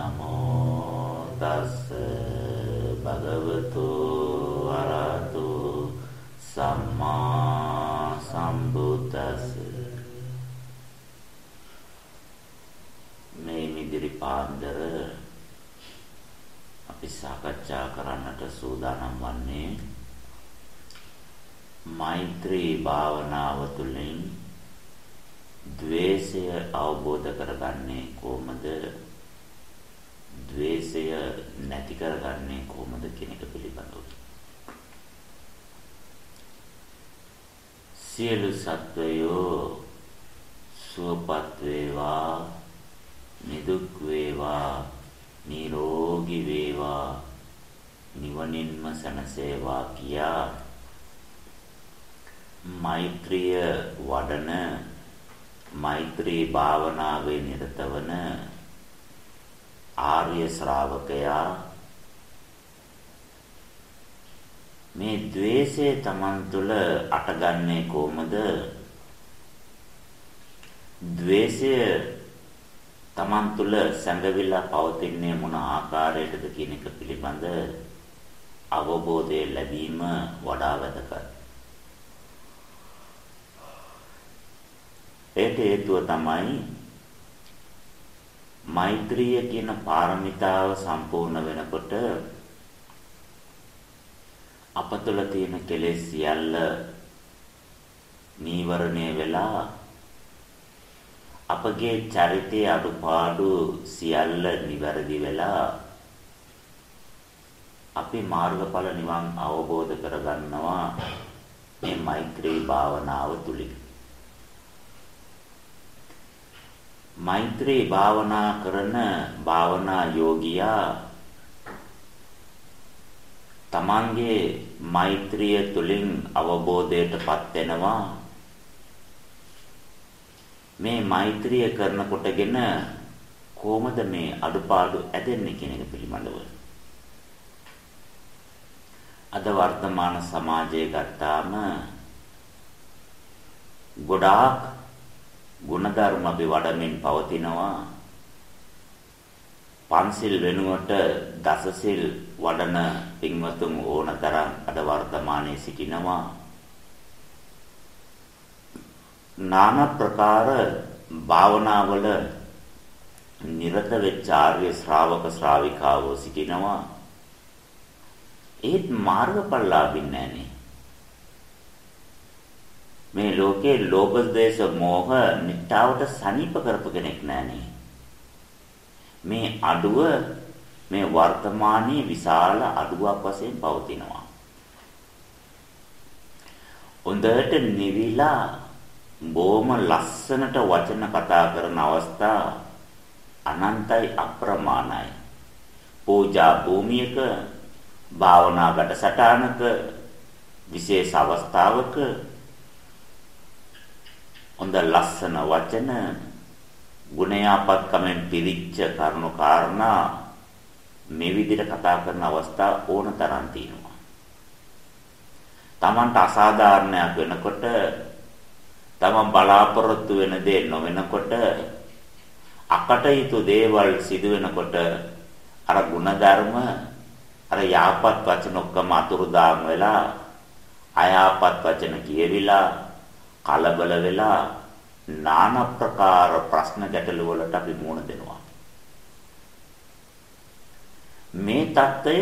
නමෝ තස් භගවතු අරහතු සම්මා සම්බුද්දස්ස මේ මිදිරි පාන්දර අපි සාකච්ඡා කරන්නට සූදානම් වන්නේ මෛත්‍රී භාවනාව තුළින් ද්වේෂය අවබෝධ කරගන්නේ කොහොමද? ද්වේෂය නැති කරගන්නේ කොහොමද කියන එක පිළිබඳව. සියලු සත්වයෝ සුවපත් වේවා නිදුක් වේවා නිරෝගී වේවා නිවනින්ම සැනසේවා කියා මෛත්‍රිය වඩන මෛත්‍රී භාවනාවේ නිරත වන ආර්ය ශ්‍රාවකයා මේ द्वේෂය Taman තුල අටගන්නේ කොහොමද? द्वේෂය Taman තුල සැඟවිලා පවතින්නේ මොන ආකාරයකද කියන එක පිළිබඳ අවබෝධය ලැබීම වඩා වැදගත්. ඒට හේතුව තමයි මෛත්‍රිය කියන පාරමිතාව සම්පූර්ණ වෙනකොට අප තුළ තියෙන කෙලෙස් සියල්ල නීවරණය වෙලා අපගේ චරිතයේ අඩුපාඩු සියල්ල නිවැරදි වෙලා අපි මාර්ගඵල නිවන් අවබෝධ කරගන්නවා මේ මෛත්‍රී භාවනාව තුලින් මෛත්‍රී භාවනා කරන භාවනා යෝගියා තමන්ගේ මෛත්‍රිය තුලින් අවබෝධයටපත් වෙනවා. මේ මෛත්‍රිය කරනකොටගෙන කොහොමද මේ අඩුපාඩු ඇදෙන්නේ කියන එක පිළිබඳව? අද වර්තමාන සමාජයේ ගත්තාම ගොඩාක් ಗುಣධර්ම අපි වඩමින් පවතිනවා. පන්සිල් වෙනුවට දසසිල් වඩන පින්වතුන් ඕනතරම් අද වර්තමානයේ සිටිනවා. নানা ප්‍රකාර භාවනාවල නිරත වෙච්ච ආර්ය ශ්‍රාවක ශ්‍රාවිකාවෝ සිටිනවා. ඒත් මාර්ගඵල ලැබින්නේ නැහනේ. මේ ලෝකේ ලෝභ දේශ මොහ නිට්ටාවට සනීප කරපු කෙනෙක් නෑනේ. මේ අඩුව මේ වර්තමානයේ විශාල අඩුවක් වශයෙන් පවතිනවා. හොඳට නිවිලා බොහොම ලස්සනට වචන කතා කරන අවස්ථා අනන්තයි අප්‍රමාණයි. පූජා භූමියක භාවනා වැඩසටහනක විශේෂ අවස්ථාවක හොඳ ලස්සන වචන ගුණයාපත්කමෙන් පිරිච්ච කරුණු කාරණා මේ විදිහට කතා කරන අවස්ථා ඕන තරම් තියෙනවා. Tamanට අසාධාරණයක් වෙනකොට තමන් බලාපොරොත්තු වෙන දේ නොවෙනකොට අකටයුතු දේවල් සිදු වෙනකොට අර ಗುಣධර්ම අර යාපත් වචන ඔක්කොම අතුරුදාම් වෙලා අයාපත් වචන කියවිලා කලබල වෙලා নানা ප්‍රකාර ප්‍රශ්න ගැටළු වලට අපි මුහුණ දෙනවා. මේ தত্ত্বය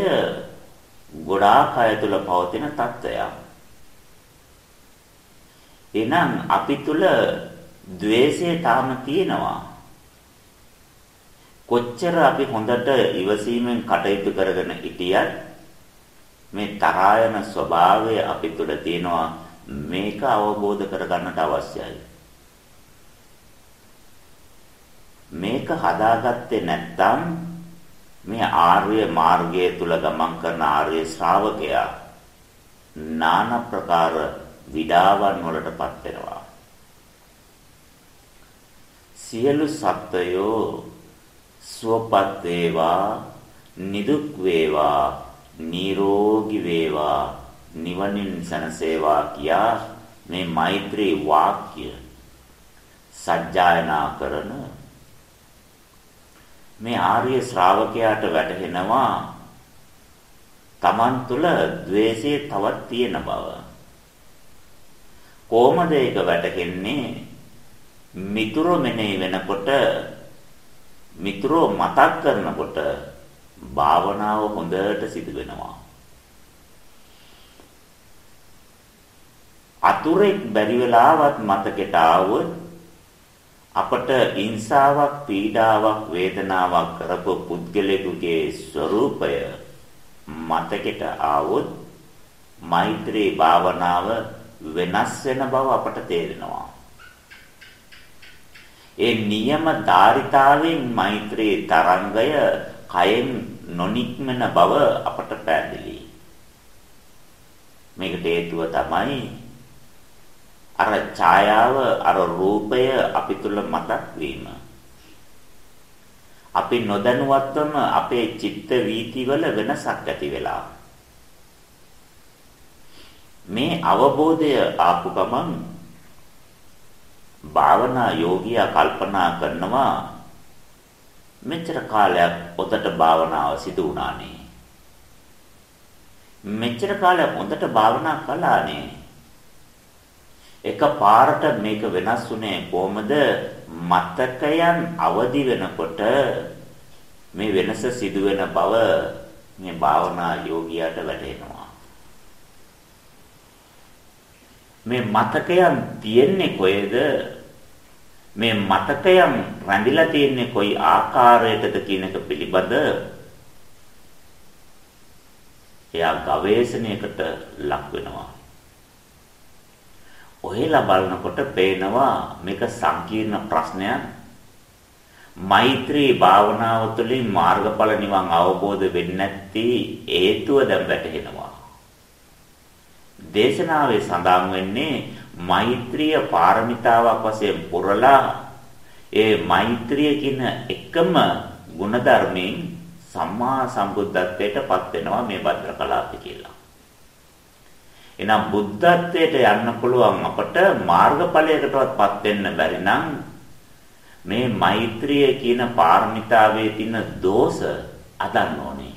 ගොඩාක් අය තුල පවතින தত্ত্বයක්. එනම් අපි තුල द्वේෂය තාම තියෙනවා. කොච්චර අපි හොඳට ඉවසීමෙන් කටයුතු කරගෙන හිටියත් මේ තරහයන ස්වභාවය අපි තුල තියෙනවා. මේක අවබෝධ කරගන්නට අවශ්‍යයි. මේක හදාගත්තේ නැත්නම් මේ ආර්ය මාර්ගය තුල ගමන් කරන ආර්ය ශ්‍රාවකයා নানা ප්‍රකාර විඩාවන් වලටපත් වෙනවා. සියලු සත්වයෝ සුවපත් වේවා නිදුක් වේවා නිරෝගී වේවා නිවනින් සනසේවා කියා මේ මෛත්‍රී වාක්‍ය සජ්ජායනා කරන මේ ආර්ය ශ්‍රාවකයාට වැටහෙනවා Taman තුල द्वේෂය තවත් තියෙන බව. කොහොමද ඒක වැටහෙන්නේ? මිතුරු මෙනෙහි වෙනකොට මිතුරෝ මතක් කරනකොට භාවනාව හොඳට සිදු වෙනවා. අතුරෙක් බැරි වෙලාවත් මතකෙට ආවොත් අපට ඉන්සාවක් පීඩාවක් වේදනාවක් කරපු පුද්ගලයෙකුගේ ස්වરૂපය මතකෙට ආවොත් මෛත්‍රී භාවනාව වෙනස් වෙන බව අපට තේරෙනවා. ඒ නියම ධාරිතාවෙන් මෛත්‍රී තරංගය කයෙන් නොනික්මන බව අපට පැහැදිලි. මේකට හේතුව තමයි අර ඡායාව අර රූපය අපි තුල මතක් වීම. අපි නොදැනුවත්වම අපේ චිත්ත වීතිවල වෙනසක් ඇති වෙලා. මේ අවබෝධය ආපු ගමන් භාවනා යෝගියා කල්පනා කරනවා මෙච්චර කාලයක් ඔතට භාවනාව සිදු වුණානේ. මෙච්චර කාලයක් හොඳට භාවනා කළානේ. එක පාරට මේක වෙනස් වුණේ කොහමද? මතකයන් අවදි වෙනකොට මේ වෙනස සිදු වෙන බව මේ භාවනා යෝගියාට වැටහෙනවා. මේ මතකයන් තියෙන්නේ කොහෙද? මේ මතකයන් රැඳිලා තියෙන්නේ කොයි ආකාරයකද කියන එක පිළිබඳ එයා ගවේෂණයකට ලක් වෙනවා. ඔහෙලා බලනකොට පේනවා මේක සංකීර්ණ ප්‍රශ්නයක්. මෛත්‍රී භාවනාව තුළින් මාර්ගඵල නිවන් අවබෝධ වෙන්නේ නැති හේතුව දැන් වැටහෙනවා. දේශනාවේ සඳහන් වෙන්නේ මෛත්‍රිය පාරමිතාවක් වශයෙන් පුරලා ඒ මෛත්‍රිය කියන එකම ගුණධර්මයෙන් සම්මා සම්බුද්ධත්වයට පත් වෙනවා මේ භද්‍ර කලාපේ කියලා. එහෙනම් බුද්ධත්වයට යන්න පුළුවන් අපට මාර්ගඵලයකටවත්පත් වෙන්න බැරි නම් මේ මෛත්‍රිය කියන පාරමිතාවේ තියෙන දෝෂ අදන්න ඕනේ.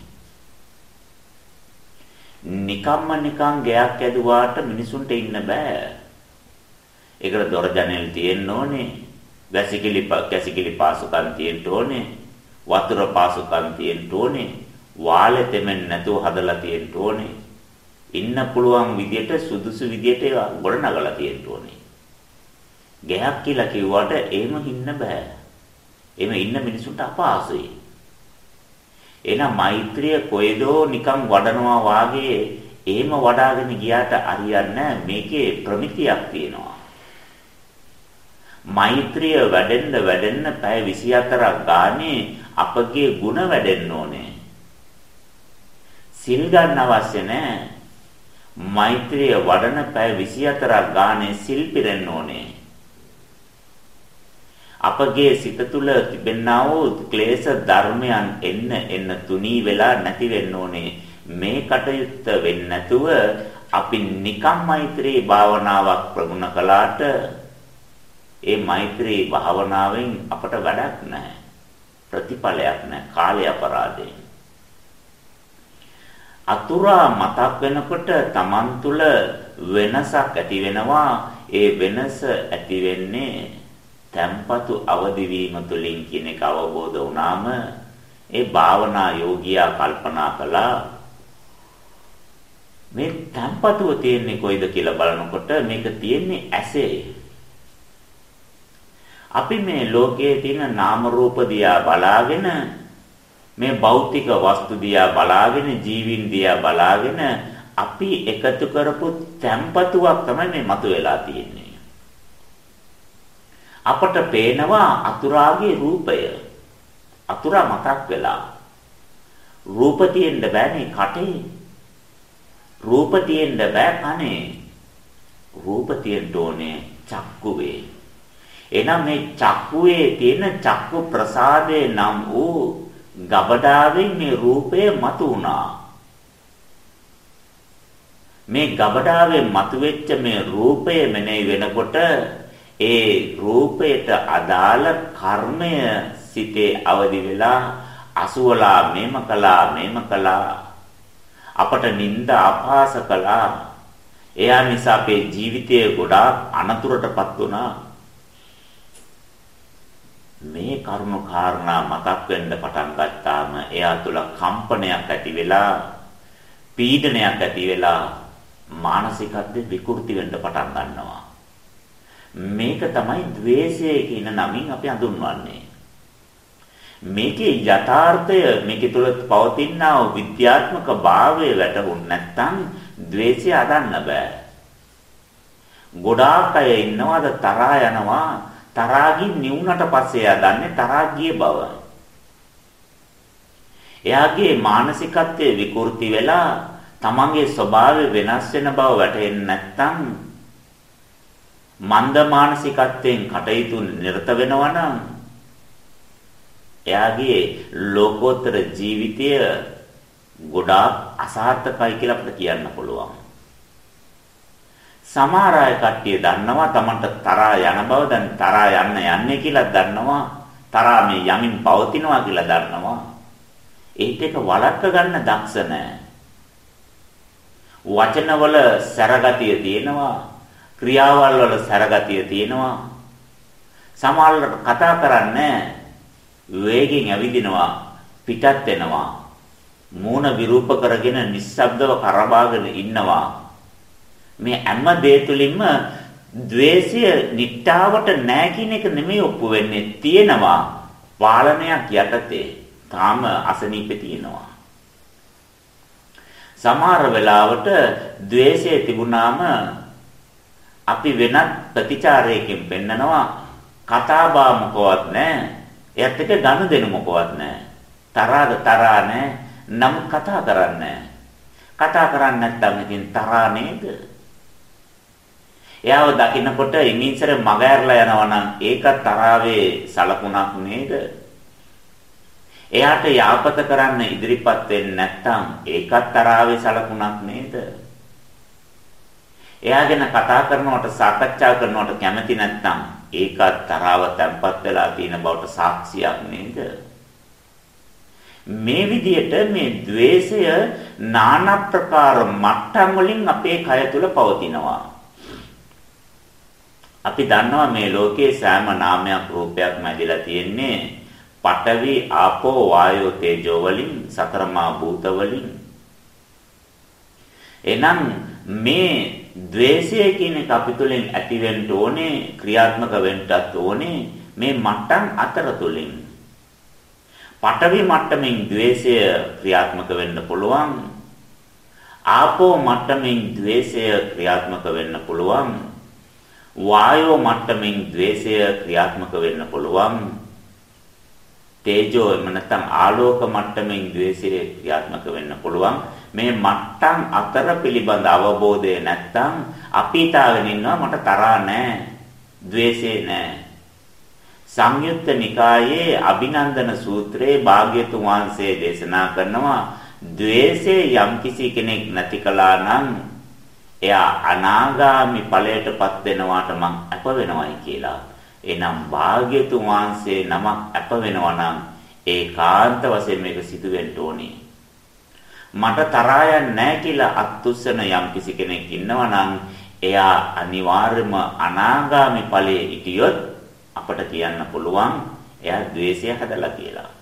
නිකම්ම නිකං ගයක් ඇදුවාට මිනිසුන්ට ඉන්න බෑ. ඒකට දොර ජනෙල් තියෙන්න ඕනේ. වැසිකිලි කැසිකිලි පාසුකම් තියෙන්න ඕනේ. වතුර පාසුකම් තියෙන්න ඕනේ. වාලෙ තෙමෙන්නේ නැතුව හදලා තියෙන්න ඕනේ. ඉන්න පුළුවන් විදියට සුදුසු විදියට ඒවා ගොඩනගලා තියෙන්න ඕනේ. ගැහක් කියලා කිව්වට එහෙම ඉන්න බෑ. එහෙම ඉන්න මිනිසුන්ට අපහසුයි. එහෙනම් මෛත්‍රිය කොයිදෝ නිකන් වඩනවා වාගේ එහෙම වඩාගෙන ගියාට හරියන්නේ මේකේ ප්‍රමිතියක් තියෙනවා. මෛත්‍රිය වැඩෙන්න වැඩෙන්න පැය 24ක් ගානේ අපගේ ಗುಣ වැඩෙන්න ඕනේ. සිල් ගන්න අවශ්‍ය නැහැ. මෛත්‍රිය වඩන පැය 24ක් ගානේ සිල් පිරෙන්න ඕනේ. අපගේ සිත තුළ තිබෙනා වූ ක්ලේශ ධර්මයන් එන්න එන්න තුනී වෙලා නැති වෙන්න ඕනේ. මේ කටයුත්ත වෙන්නේ නැතුව අපි නිකම් මෛත්‍රී භාවනාවක් ප්‍රගුණ කළාට ඒ මෛත්‍රී භාවනාවෙන් අපට වැඩක් නැහැ. ප්‍රතිඵලයක් නැහැ. කාලය අපරාධයෙන්. අතුරා මතක් වෙනකොට Taman තුල වෙනසක් ඇති වෙනවා. ඒ වෙනස ඇති වෙන්නේ tempatu අවදි වීම තුළින් කියන එක අවබෝධ වුණාම ඒ භාවනා යෝගියා කල්පනා කළා මේ tempatuව තියෙන්නේ කොයිද කියලා බලනකොට මේක තියෙන්නේ ඇසේ. අපි මේ ලෝකයේ තියෙන නාම රූප දිහා බලාගෙන මේ භෞතික වස්තු දිහා බලාගෙන ජීවින් දිහා බලාගෙන අපි එකතු කරපු තැම්පතුවක් තමයි මේ මතුවලා තියෙන්නේ. අපට පේනවා අතුරාගේ රූපය. අතුරා මතක් වෙලා. රූප තියෙන්න බෑනේ කටේ. රූප තියෙන්න බෑ කනේ. රූප තියෙන්න ඕනේ චක්කුවේ. එනම් මේ චක්කුවේ තියෙන චක්කු ප්‍රසාදේ නම් වූ ගබඩාවෙන් මේ රූපය මතු වුණා. මේ ගබඩාවෙන් මතුවෙච්ච මේ රූපය මෙනෙහි වෙනකොට ඒ රූපයට අදාළ කර්මය සිතේ අවදි වෙලා අසුවලා මේම කළා මේම කළා අපට නිନ୍ଦ අපහාස කළා එයා නිසා අපේ ජීවිතය ගොඩාක් අනතුරටපත් වුණා මේ කරුණු කාරණා මතක් වෙන්න පටන් ගත්තාම එයා තුල කම්පනයක් ඇති වෙලා පීඩනයක් ඇති වෙලා මානසිකත්වේ විකෘති වෙන්න පටන් ගන්නවා. මේක තමයි द्वේෂය කියන නමින් අපි හඳුන්වන්නේ මේකේ යථාර්ථය මේක තුල පවතිනා වූ විද්‍යාත්මක භාවය වැටහුනේ නැත්නම් द्वේෂය අදන්න බෑ. ගොඩාක් අය ඉන්නවාද තරහා යනවා තරහාගින් නිවුනට පස්සේ යදන්නේ තරහා ගිය බව. එයාගේ මානසිකත්වයේ විකෘති වෙලා තමන්ගේ ස්වභාවය වෙනස් වෙන බව වැටහෙන්නේ නැත්නම් මන්ද මානසිකත්වයෙන් කටයුතු නිරත වෙනවා නම් එයාගේ ලෝකෝත්තර ජීවිතය ගොඩාක් අසාර්ථකයි කියලා අපිට කියන්න පුළුවන්. සමහර අය කට්ටිය දන්නවා Tamanට තරහා යන බව දැන් තරහා යන්න යන්නේ කියලා දන්නවා. තරහා මේ යමින් පවතිනවා කියලා දන්නවා. ඒත් එක වළක්ව ගන්න දක්ෂ නැහැ. වචනවල සැරගතිය තියෙනවා. ක්‍රියාවල් වල සැරගතිය තියෙනවා. සමහරවල් කතා කරන්නේ වේගෙන් ඇවිදිනවා පිටත් වෙනවා මූණ විරූප කරගෙන නිස්සබ්දව කරබාගෙන ඉන්නවා මේ හැම දේ තුලින්ම द्वේෂය නිට්ටාවට නැහැ කියන එක නෙමෙයි ඔප්පු වෙන්නේ. තියෙනවා. පාලනයක් යටතේ. තාම අසනීපේ තියෙනවා. සමහර වෙලාවට द्वේෂය තිබුණාම අපි වෙනත් ප්‍රතිචාරයකින් පෙන්නනවා. කතාබා මොකවත් නැහැ එයත් එක ගනුදෙනු මොකවත් නැහැ තරහද තරහා නැහැ නම් කතා කරන්නේ කතා කරන්නේ නැත්නම් ඉතින් තරහා නේද? එයාව දකින්නකොට ඉමින්සර මග ඇරලා යනවා නම් ඒකත් තරාවේ සලකුණක් නේද? එයාට යාපත කරන්න ඉදිරිපත් වෙන්නේ නැත්නම් ඒකත් තරාවේ සලකුණක් නේද? එයා ගැන කතා කරනවට සාකච්ඡා කරනවට කැමති නැත්නම් ඒකත් තරාව තැම්පත් වෙලා තියෙන බවට සාක්ෂියක් නේද? මේ විදිහට මේ द्वේෂය নানা ප්‍රකාර මට්ටම් වලින් අපේ කය තුල පවතිනවා. අපි දන්නවා මේ ලෝකයේ සෑම නාමයක් රූපයක් මැදිලා තියෙන්නේ පඨවි ආපෝ වායෝ තේජෝ වලින් සතරමා භූත වලින්. එනම් මේ ද්වේෂය කියන එක අපි තුලින් ඇති වෙන්න ඕනේ ක්‍රියාත්මක වෙන්නත් ඕනේ මේ මට්ටම් අතර තුලින් පඨවි මට්ටමින් ද්වේෂය ක්‍රියාත්මක වෙන්න පුළුවන්. ආපෝ මට්ටමින් ද්වේෂය ක්‍රියාත්මක වෙන්න පුළුවන්. වායෝ මට්ටමින් द्वේෂය ක්‍රියාත්මක වෙන්න පුළුවන්. තේජෝ එහෙම නැත්නම් ආලෝක මට්ටමින් द्वේෂය ක්‍රියාත්මක වෙන්න පුළුවන්. මේ මට්ටම් අතර පිළිබඳ අවබෝධය නැත්නම් අපීතාවෙන් ඉන්නවා මට තරහා නැහැ द्वේෂේ නැහැ සංයුත්ත නිකායේ අභිනන්දන සූත්‍රයේ භාග්‍යතුන් වහන්සේ දේශනා කරනවා द्वේෂේ යම්කිසි කෙනෙක් නැති කළා නම් එයා අනාගාමි ඵලයටපත් වෙනවාට මං අප වෙනවයි කියලා. එනම් භාග්‍යතුන් වහන්සේ නමක් අප වෙනවා නම් ඒකාන්ත වශයෙන් මේක සිදු වෙන්න ඕනේ. මට තරහා නැහැ කියලා අත්උස්සන යම් කිසි කෙනෙක් ඉන්නවා නම් එයා අනිවාර්යම අනාගාමි ඵලයේ හිටියොත් අපට කියන්න පුළුවන් එයා द्वේෂය හදලා කියලා.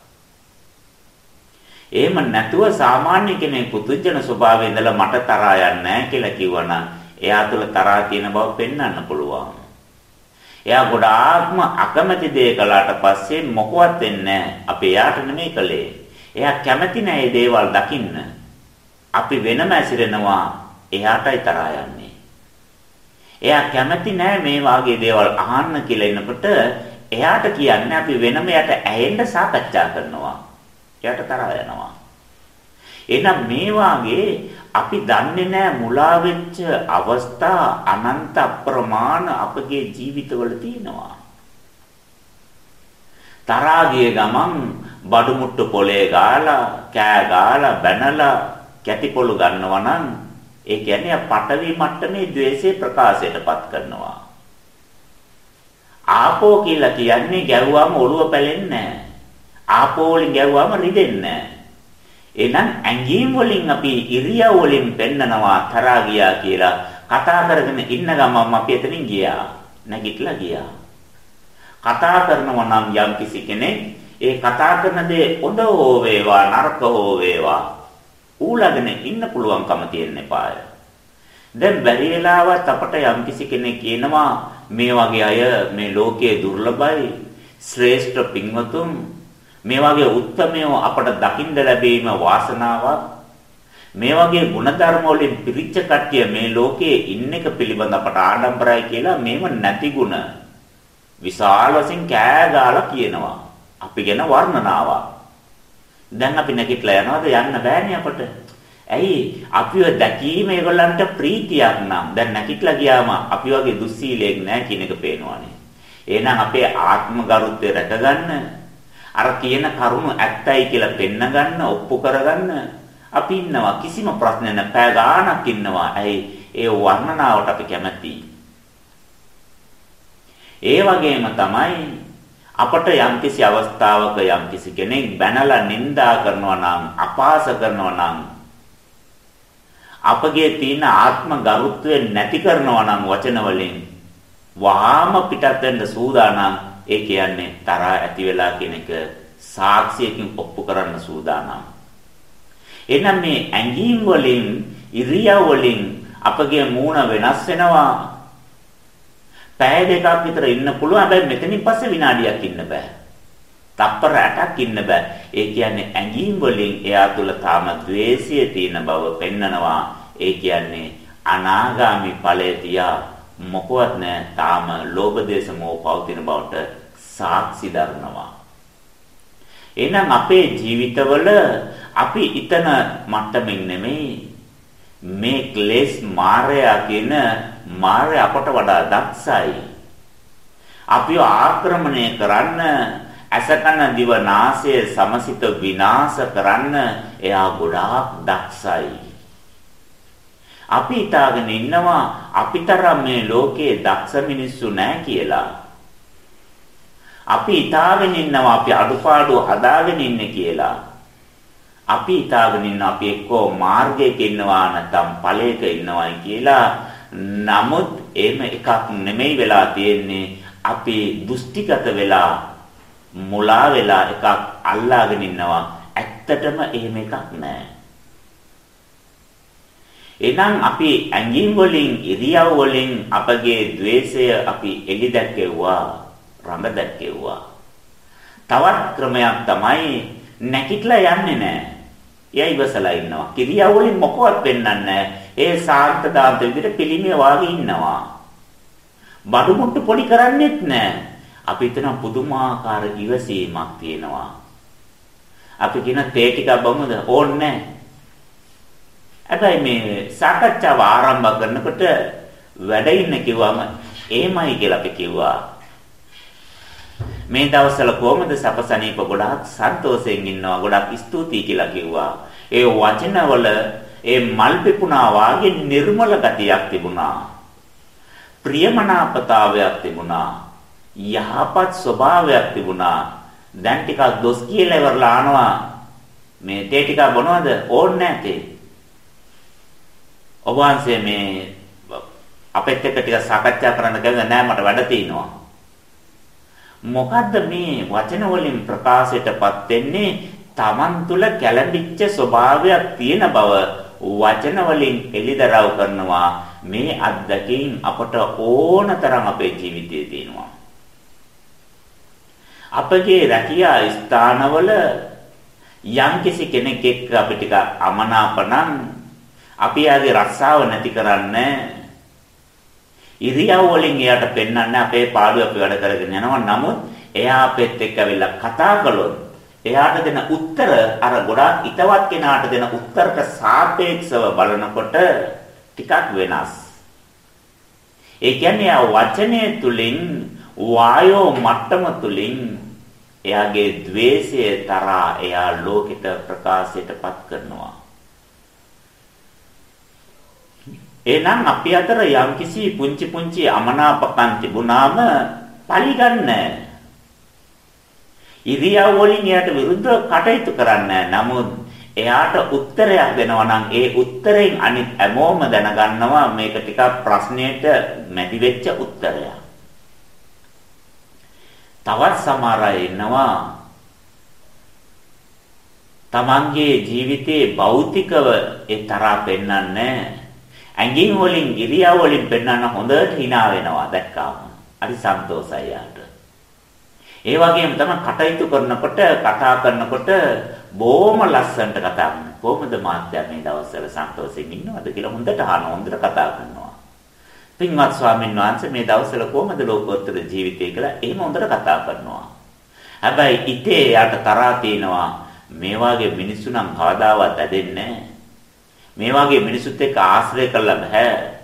එහෙම නැතුව සාමාන්‍ය කෙනෙක් පුදුජන ස්වභාවයේ ඉඳලා මට තරහා නැහැ කියලා කිව්වනම් එයා තුළ තරහා තියෙන බව පෙන්වන්න පුළුවන්. එයා ගොඩාක්ම අකමැති දේ කළාට පස්සේ මොකවත් වෙන්නේ නැහැ. අපි එයාට නෙමෙයි කළේ. එයා කැමති නැහැ මේ දේවල් දකින්න. අපි වෙනම ඇසිරෙනවා එයාටයි තරහා යන්නේ. එයා කැමති නෑ මේ වාගේ දේවල් අහන්න කියලා එනකොට එයාට කියන්නේ අපි වෙනම යට ඇහෙන්න සාකච්ඡා කරනවා. එයාට තරහා යනවා. එහෙනම් මේ වාගේ අපි දන්නේ නැහැ මුලා වෙච්ච අවස්ථා අනන්ත අප්‍රමාණ අපගේ ජීවිතවල තියෙනවා. තරහා ගිය ගමන් බඩු මුට්ටු පොලේ ගාලා කෑ ගාලා බැනලා කැටිපොළු ගන්නවා නම් ඒ කියන්නේ පටවි මට්ටමේ द्वේෂේ ප්‍රකාශයටපත් කරනවා. ආපෝ කියලා කියන්නේ ගැව්වම ඔළුව පැලෙන්නේ නැහැ. ආපෝ වලින් ගැව්වම රිදෙන්නේ නැහැ. එහෙනම් ඇඟීම් වලින් අපි ඉරියව් වලින් පෙන්නනවා තරහා ගියා කියලා කතා කරගෙන ඉන්න ගමන් අපි එතනින් ගියා. නැගිටලා ගියා. කතා කරනවා නම් යම් කිසි කෙනෙක් ඒ කතා කරන දේ හොඳ හෝ වේවා නරක හෝ වේවා ඌලගෙන ඉන්න පුළුවන්කම තියෙන්න එපාය. දැන් බැරි වෙලාවත් අපට යම් කිසි කෙනෙක් කියනවා මේ වගේ අය මේ ලෝකයේ දුර්ලභයි ශ්‍රේෂ්ඨ පින්වතුන් මේ වගේ උත්මයෝ අපට දකින්න ලැබීම වාසනාවක් මේ වගේ ಗುಣධර්ම වලින් පිරිච්ච කට්ටිය මේ ලෝකයේ ඉන්න එක පිළිබඳ අපට ආඩම්බරයි කියලා මේව නැති ಗುಣ විශාල වශයෙන් කෑ ගාලා කියනවා. අපි ගැන වර්ණනාවක්. දැන් අපි නැගිටලා යනවාද යන්න බෑනේ අපට. ඇයි අපිව දැකීම ඒගොල්ලන්ට ප්‍රීතියක් නම් දැන් නැගිටලා ගියාම අපි වගේ දුස්සීලයක් නැහැ කියන එක පේනවනේ. එහෙනම් අපේ ආත්මගරුත්වය රැකගන්න අර කියන කරුණු ඇත්තයි කියලා පෙන්න ගන්න ඔප්පු කරගන්න අපි ඉන්නවා කිසිම ප්‍රශ්නයක් නැහැ පෑ ගාණක් ඉන්නවා. ඇයි? ඒ වර්ණනාවට අපි කැමතියි. ඒ වගේම තමයි අපට යම්කිසි අවස්ථාවක යම්කිසි කෙනෙක් බැනලා නිඳා කරනවා නම් අපාස කරනවා නම් අපගේ තියෙන ආත්ම ගරුත්වය නැති කරනවා නම් වචන වලින් වහාම පිටත් වෙන්න සූදානම්. ඒ කියන්නේ තරහා ඇති වෙලා කියන එක සාක්ෂියකින් ඔප්පු කරන්න සූදානම්. එහෙනම් මේ ඇඟීම් වලින් ඉරියව් වලින් අපගේ මූණ වෙනස් වෙනවා. පැය දෙකක් විතර ඉන්න පුළුවන්. හැබැයි මෙතනින් පස්සේ විනාඩියක් ඉන්න බෑ. තප්පර 8ක් ඉන්න බෑ. ඒ කියන්නේ ඇඟීම් වලින් එයා තුල තාම द्वේෂය තියෙන බව පෙන්නනවා. ඒ කියන්නේ අනාගාමි ඵලය තියා මොකවත් නැහැ. තාම ලෝභ දේශ මොහ පවතින බවට සාක්ෂි දරනවා. එහෙනම් අපේ ජීවිතවල අපි ඊතන මට්ටමින් නෙමෙයි මේ ක්ලේශ මායя කියන මායя අපට වඩා දක්ෂයි. අපිව ආක්‍රමණය කරන්න අසකන දිව නාසය සමසිත විනාශ කරන්න එයා ගොඩාක් දක්ෂයි. අපි හිතාගෙන ඉන්නවා අපිතරම් මේ ලෝකේ දක්ෂ මිනිස්සු නැහැ කියලා. අපි හිතාගෙන ඉන්නවා අපි අඩුපාඩු හදාගෙන ඉන්නේ කියලා. අපි හිතාගෙන ඉන්න අපි එක්කෝ මාර්ගයක ඉන්නවා නැත්නම් ඵලයක ඉන්නවයි කියලා. නමුත් එහෙම එකක් නෙමෙයි වෙලා තියෙන්නේ. අපි දෘෂ්ටිගත වෙලා මුලා වෙලා එකක් අල්ලාගෙන ඉන්නවා. ඇත්තටම එහෙම එකක් නැහැ. එහෙනම් අපි ඇඟින් වලින් ඉරියව් වලින් අපගේ द्वේෂය අපි එලි දැක්කෙව්වා. රඟ දැක්කෙව්වා. තවත් ක්‍රමයක් තමයි නැකිట్లా යන්නේ නැහැ. එයා ඉවසලා ඉන්නවා. කිරියා වලින් මොකවත් පෙන්වන්නේ ඒ සාර්ථ දාන්ත විදිහට පිළිමේ වාගේ ඉන්නවා. බඩු මුට්ටු පොඩි කරන්නේත් නැහැ. අපි හිතන පුදුමාකාර ඉවසීමක් තියෙනවා. අපි කියන තේ ටිකක් බමුද ඕන්නේ හැබැයි මේ සාකච්ඡාව ආරම්භ කරනකොට වැඩ ඉන්න කිව්වම එහෙමයි කියලා අපි කිව්වා. මේ දවස්වල කොහොමද සපසනීප ගොඩාක් සන්තෝෂයෙන් ඉන්නවා ගොඩාක් ස්තුතියි කියලා කිව්වා. ඒ වචනවල ඒ මල් පිපුණා වාගේ නිර්මල ගතියක් තිබුණා. ප්‍රියමනාපතාවයක් තිබුණා. යහපත් ස්වභාවයක් තිබුණා. දැන් ටිකක් දොස් කියලා ඉවරලා ආනවා. මේ තේ ටික බොනවද? ඕන්නේ නැතේ. ඔබ වහන්සේ මේ අපෙත් එක්ක ටික සාකච්ඡා කරන්න ගියා නෑ මට වැඩ තියෙනවා. මොකද්ද මේ වචන වලින් ප්‍රකාශයටපත් වෙන්නේ? Taman තුල කැළඹිච්ච ස්වභාවයක් තියෙන බව වචන වලින් එලිදරව් කරනවා. මේ අත්දැකීම් අපට ඕනතරම් අපේ ජීවිතයේ තියෙනවා. අපගේ රැකියා ස්ථානවල යම්කිසි කෙනෙක් එක්ක අපි ටික අමනාපනම් අපි ආගේ රස්සාව නැති කරන්නේ ඉරියව් වලින් එයාට පෙන්වන්නේ අපේ පාඩුව අපි වැඩ කරගෙන යනවා. නමුත් එයා අපෙත් එක්ක ඇවිල්ලා කතා කළොත් එයාට දෙන උත්තර අර ගොඩාක් ිතවත් කෙනාට දෙන උත්තරට සාපේක්ෂව බලනකොට ටිකක් වෙනස්. ඒ කියන්නේ ආ වචනය තුලින් වායෝ මට්ටම තුලින් එයාගේ द्वේෂය තරහා එයා ලෝකෙට ප්‍රකාශයටපත් කරනවා. එහෙනම් අපි අතර යම්කිසි පුංචි පුංචි අමනාපකම් තිබුණාම පරිගන්න. ඉරියව් වලින් එයාට විරුද්ධව කටයුතු කරන්නේ නමුත් එයාට උත්තරයක් දෙනවා නම් ඒ උත්තරෙන් අනිත් හැමෝම දැනගන්නවා මේක ටිකක් ප්‍රශ්නයට මැදි වෙච්ච උත්තරයක්. තවත් සමහර අය ඉන්නවා තමන්ගේ ජීවිතයේ භෞතිකව ඒ තරහ පෙන්වන්නේ ඇඟින් වලින් ඉරියව් වලින් පෙන්වන්න හොඳට hina වෙනවා දැක්කාම. හරි සන්තෝසයි යාට. ඒ වගේම තමයි කටයුතු කරනකොට කතා කරනකොට බොහොම ලස්සනට කතා කරනවා. කොහොමද මාත්‍යා මේ දවස්වල සන්තෝෂයෙන් ඉන්නවද කියලා හොඳට අහනවා හොඳට කතා කරනවා. පින්වත් ස්වාමීන් වහන්සේ මේ දවස්වල කොහොමද ලෝකෝත්තර ජීවිතය කියලා එහෙම හොඳට කතා කරනවා. හැබැයි ඉතේ යට තරහා තියෙනවා මේ වාගේ මිනිස්සු නම් කවදාවත් ඇදෙන්නේ මේ වාගේ මිනිසුත් එක්ක ආශ්‍රය කරලා බෑ.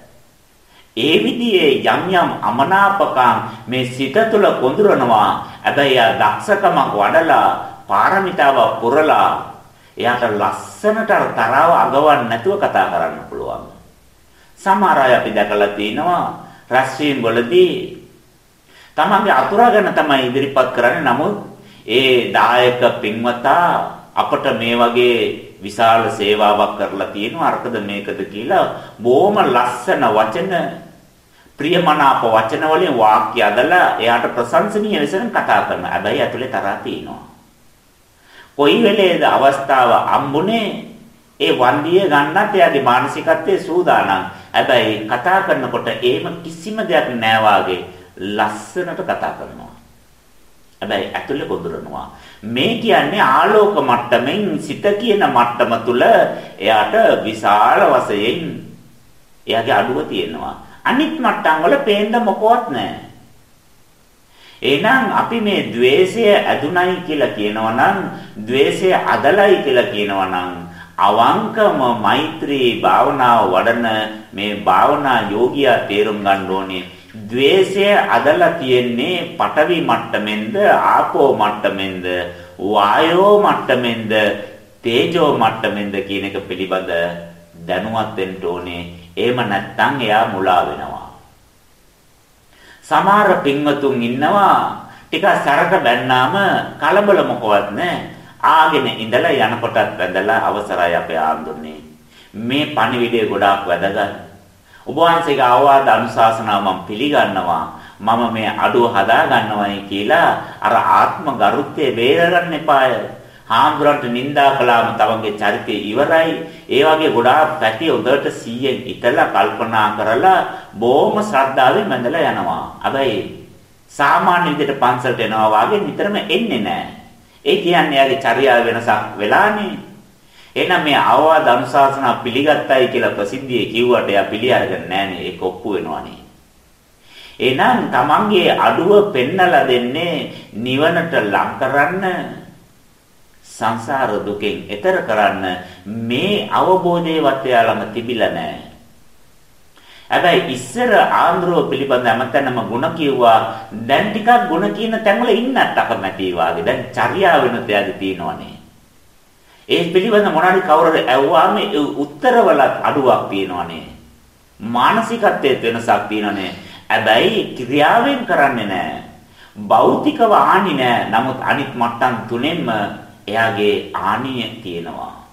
ඒ විදිහේ යම් යම් අමනාපකම් මේ සිත තුළ කොඳුරනවා. හැබැයි ආ දක්ෂකමක් වඩලා පාරමිතාව පුරලා එයාට ලස්සනට තරව අගවන්න නැතුව කතා කරන්න පුළුවන්. සමහර අය අපි දැකලා තිනවා රැස්වීම් වලදී තමන්ගේ අතුරා ගැන තමයි ඉදිරිපත් කරන්නේ. නමුත් ඒ දායක පින්වතා අපට මේ වගේ විශාල සේවාවක් කරලා තියෙනවා අර්ථද මේකද කියලා බොහොම ලස්සන වචන ප්‍රියමනාප වචන වලින් වාක්‍ය අදලා එයාට ප්‍රශංසනීය ලෙසෙන් කතා කරනවා. හැබැයි ඇතුලේ තරහා තියෙනවා. කොයි වෙලේද අවස්ථාව අම්බුනේ ඒ වන්දිය ගන්නත් එයාගේ මානසිකත්වයේ සූදානම්. හැබැයි කතා කරනකොට ඒම කිසිම දෙයක් නෑ වාගේ ලස්සනට කතා කරනවා. හැබැයි ඇතුලේ ගොදුරනවා. මේ කියන්නේ ආලෝක මට්ටමින් සිත කියන මට්ටම තුල එයාට විශාල වශයෙන් එයාගේ අඩුව තියෙනවා. අනිත් මට්ටම් වල පේන්න මොකවත් නැහැ. එහෙනම් අපි මේ द्वේෂය ඇදුණයි කියලා කියනවා නම් द्वේෂය අදලයි කියලා කියනවා නම් අවංකම මෛත්‍රී භාවනාව වඩන මේ භාවනා යෝගියා තේරුම් ගන්න ඕනේ द्वේෂය අදලා තියෙන්නේ පඨවි මට්ටමෙන්ද ආපෝ මට්ටමෙන්ද වායෝ මට්ටමෙන්ද තේජෝ මට්ටමෙන්ද කියන එක පිළිබඳ දැනුවත් වෙන්න ඕනේ එහෙම නැත්නම් එයා මුලා වෙනවා. සමහර පින්වතුන් ඉන්නවා ටිකක් සරක බැන්නාම කලබල මොකවත් නැහැ. ආගෙන ඉඳලා යනකොටත් වැඳලා අවසරයි අපේ ආන්දුන්නේ. මේ පණිවිඩය ගොඩාක් වැදගත්. ඔබ වහන්සේගේ ආවාද අනුශාසනාව මම පිළිගන්නවා. මම මේ අඩුව හදා ගන්නවයි කියලා අර ආත්ම ගරුත්වය බේරගන්න එපාය. හාමුදුරන්ට නිඳා කළාම තමන්ගේ චරිතය ඉවරයි. ඒ වගේ ගොඩාක් පැටි උදට 100න් ඉතලා කල්පනා කරලා බොහොම ශ්‍රද්ධාවෙන් මැදලා යනවා. හැබැයි සාමාන්‍ය විදිහට පන්සලට එනවා වගේ නිතරම එන්නේ නැහැ. ඒ කියන්නේ යාගේ චර්යාව වෙනසක් වෙලානේ. එහෙනම් මේ අවවාද අනුශාසනා පිළිගත්තයි කියලා ප්‍රසිද්ධියේ කිව්වට එයා පිළි අරගෙන නැහනේ. ඒක ඔප්පු වෙනවනේ. එහෙනම් තමන්ගේ අඩුව පෙන්නලා දෙන්නේ නිවනට ලං කරන්න සංසාර දුකෙන් එතර කරන්න මේ අවබෝධයවත් එයාලම තිබිලා නැහැ. හැබැයි ඉස්සර ආන්දරෝ පිළිබඳ හැමතැනම ಗುಣ කිව්වා දැන් ටිකක් ಗುಣ කියන තැන්වල ඉන්නත් අකමැති වාගේ දැන් චර්යාව වෙන තැයද තියෙනවනේ. ඒ පිළිබඳ මොනවාරි කවුරුහරි ඇහුවාම උත්තරවලත් අඩුවක් තියෙනවනේ. මානසිකත්වයේ වෙනසක් තියෙනවනේ. හැබැයි ක්‍රියාවෙන් කරන්නේ නැහැ. භෞතිකව ආනි නැහැ. නමුත් අනිත් මට්ටම් තුනෙන්ම එයාගේ ආනිය තියෙනවා.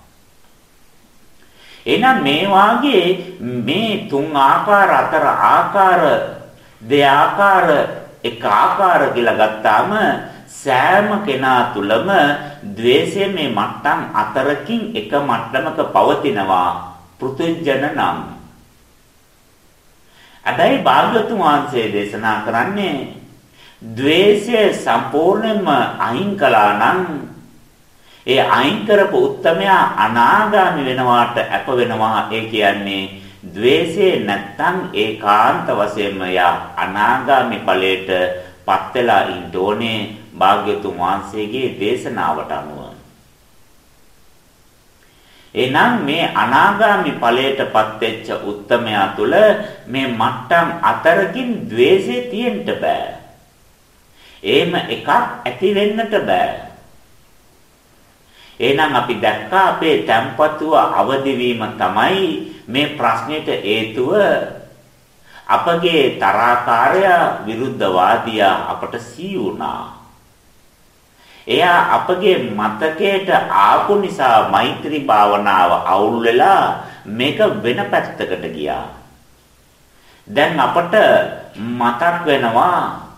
එහෙනම් මේ වාගේ මේ තුන් ආකාර අතර ආකාර දෙආකාර එක ආකාර කියලා ගත්තාම සෑම කෙනා තුළම ද්වේෂය මේ මට්ටම් අතරකින් එක මට්ටමක පවතිනවා. පෘතුජන නම්. අදයි භාග්‍යතුන් වහන්සේ දේශනා කරන්නේ ද්වේෂය සම්පූර්ණයෙන්ම අයින් කළා නම් ඒ අයින් කරපු උත්මයා අනාගාමි වෙනවාට අප වෙනවා. ඒ කියන්නේ ද්වේෂය නැත්තම් ඒකාන්ත වශයෙන්ම යා අනාගාමි ඵලයට පත් වෙලා ඉන්න ඕනේ. භාග්‍යතුන් වහන්සේගේ දේශනාවට අනුව එනම් මේ අනාගාමි ඵලයට පත් වෙච්ච උත්තමයා තුල මේ මට්ටම් අතරකින් द्वේෂය තියෙන්න බෑ. එහෙම එකක් ඇති වෙන්නට බෑ. එහෙනම් අපි දැක්කා අපේ tempatuව අවදි තමයි මේ ප්‍රශ්නෙට හේතුව අපගේ තරාකාරය විරුද්ධවාදියා අපට සී වුණා. එයා අපගේ මතකයට ආපු නිසා මෛත්‍රී භාවනාව අවුල් වෙලා මේක වෙන පැත්තකට ගියා. දැන් අපට මතක් වෙනවා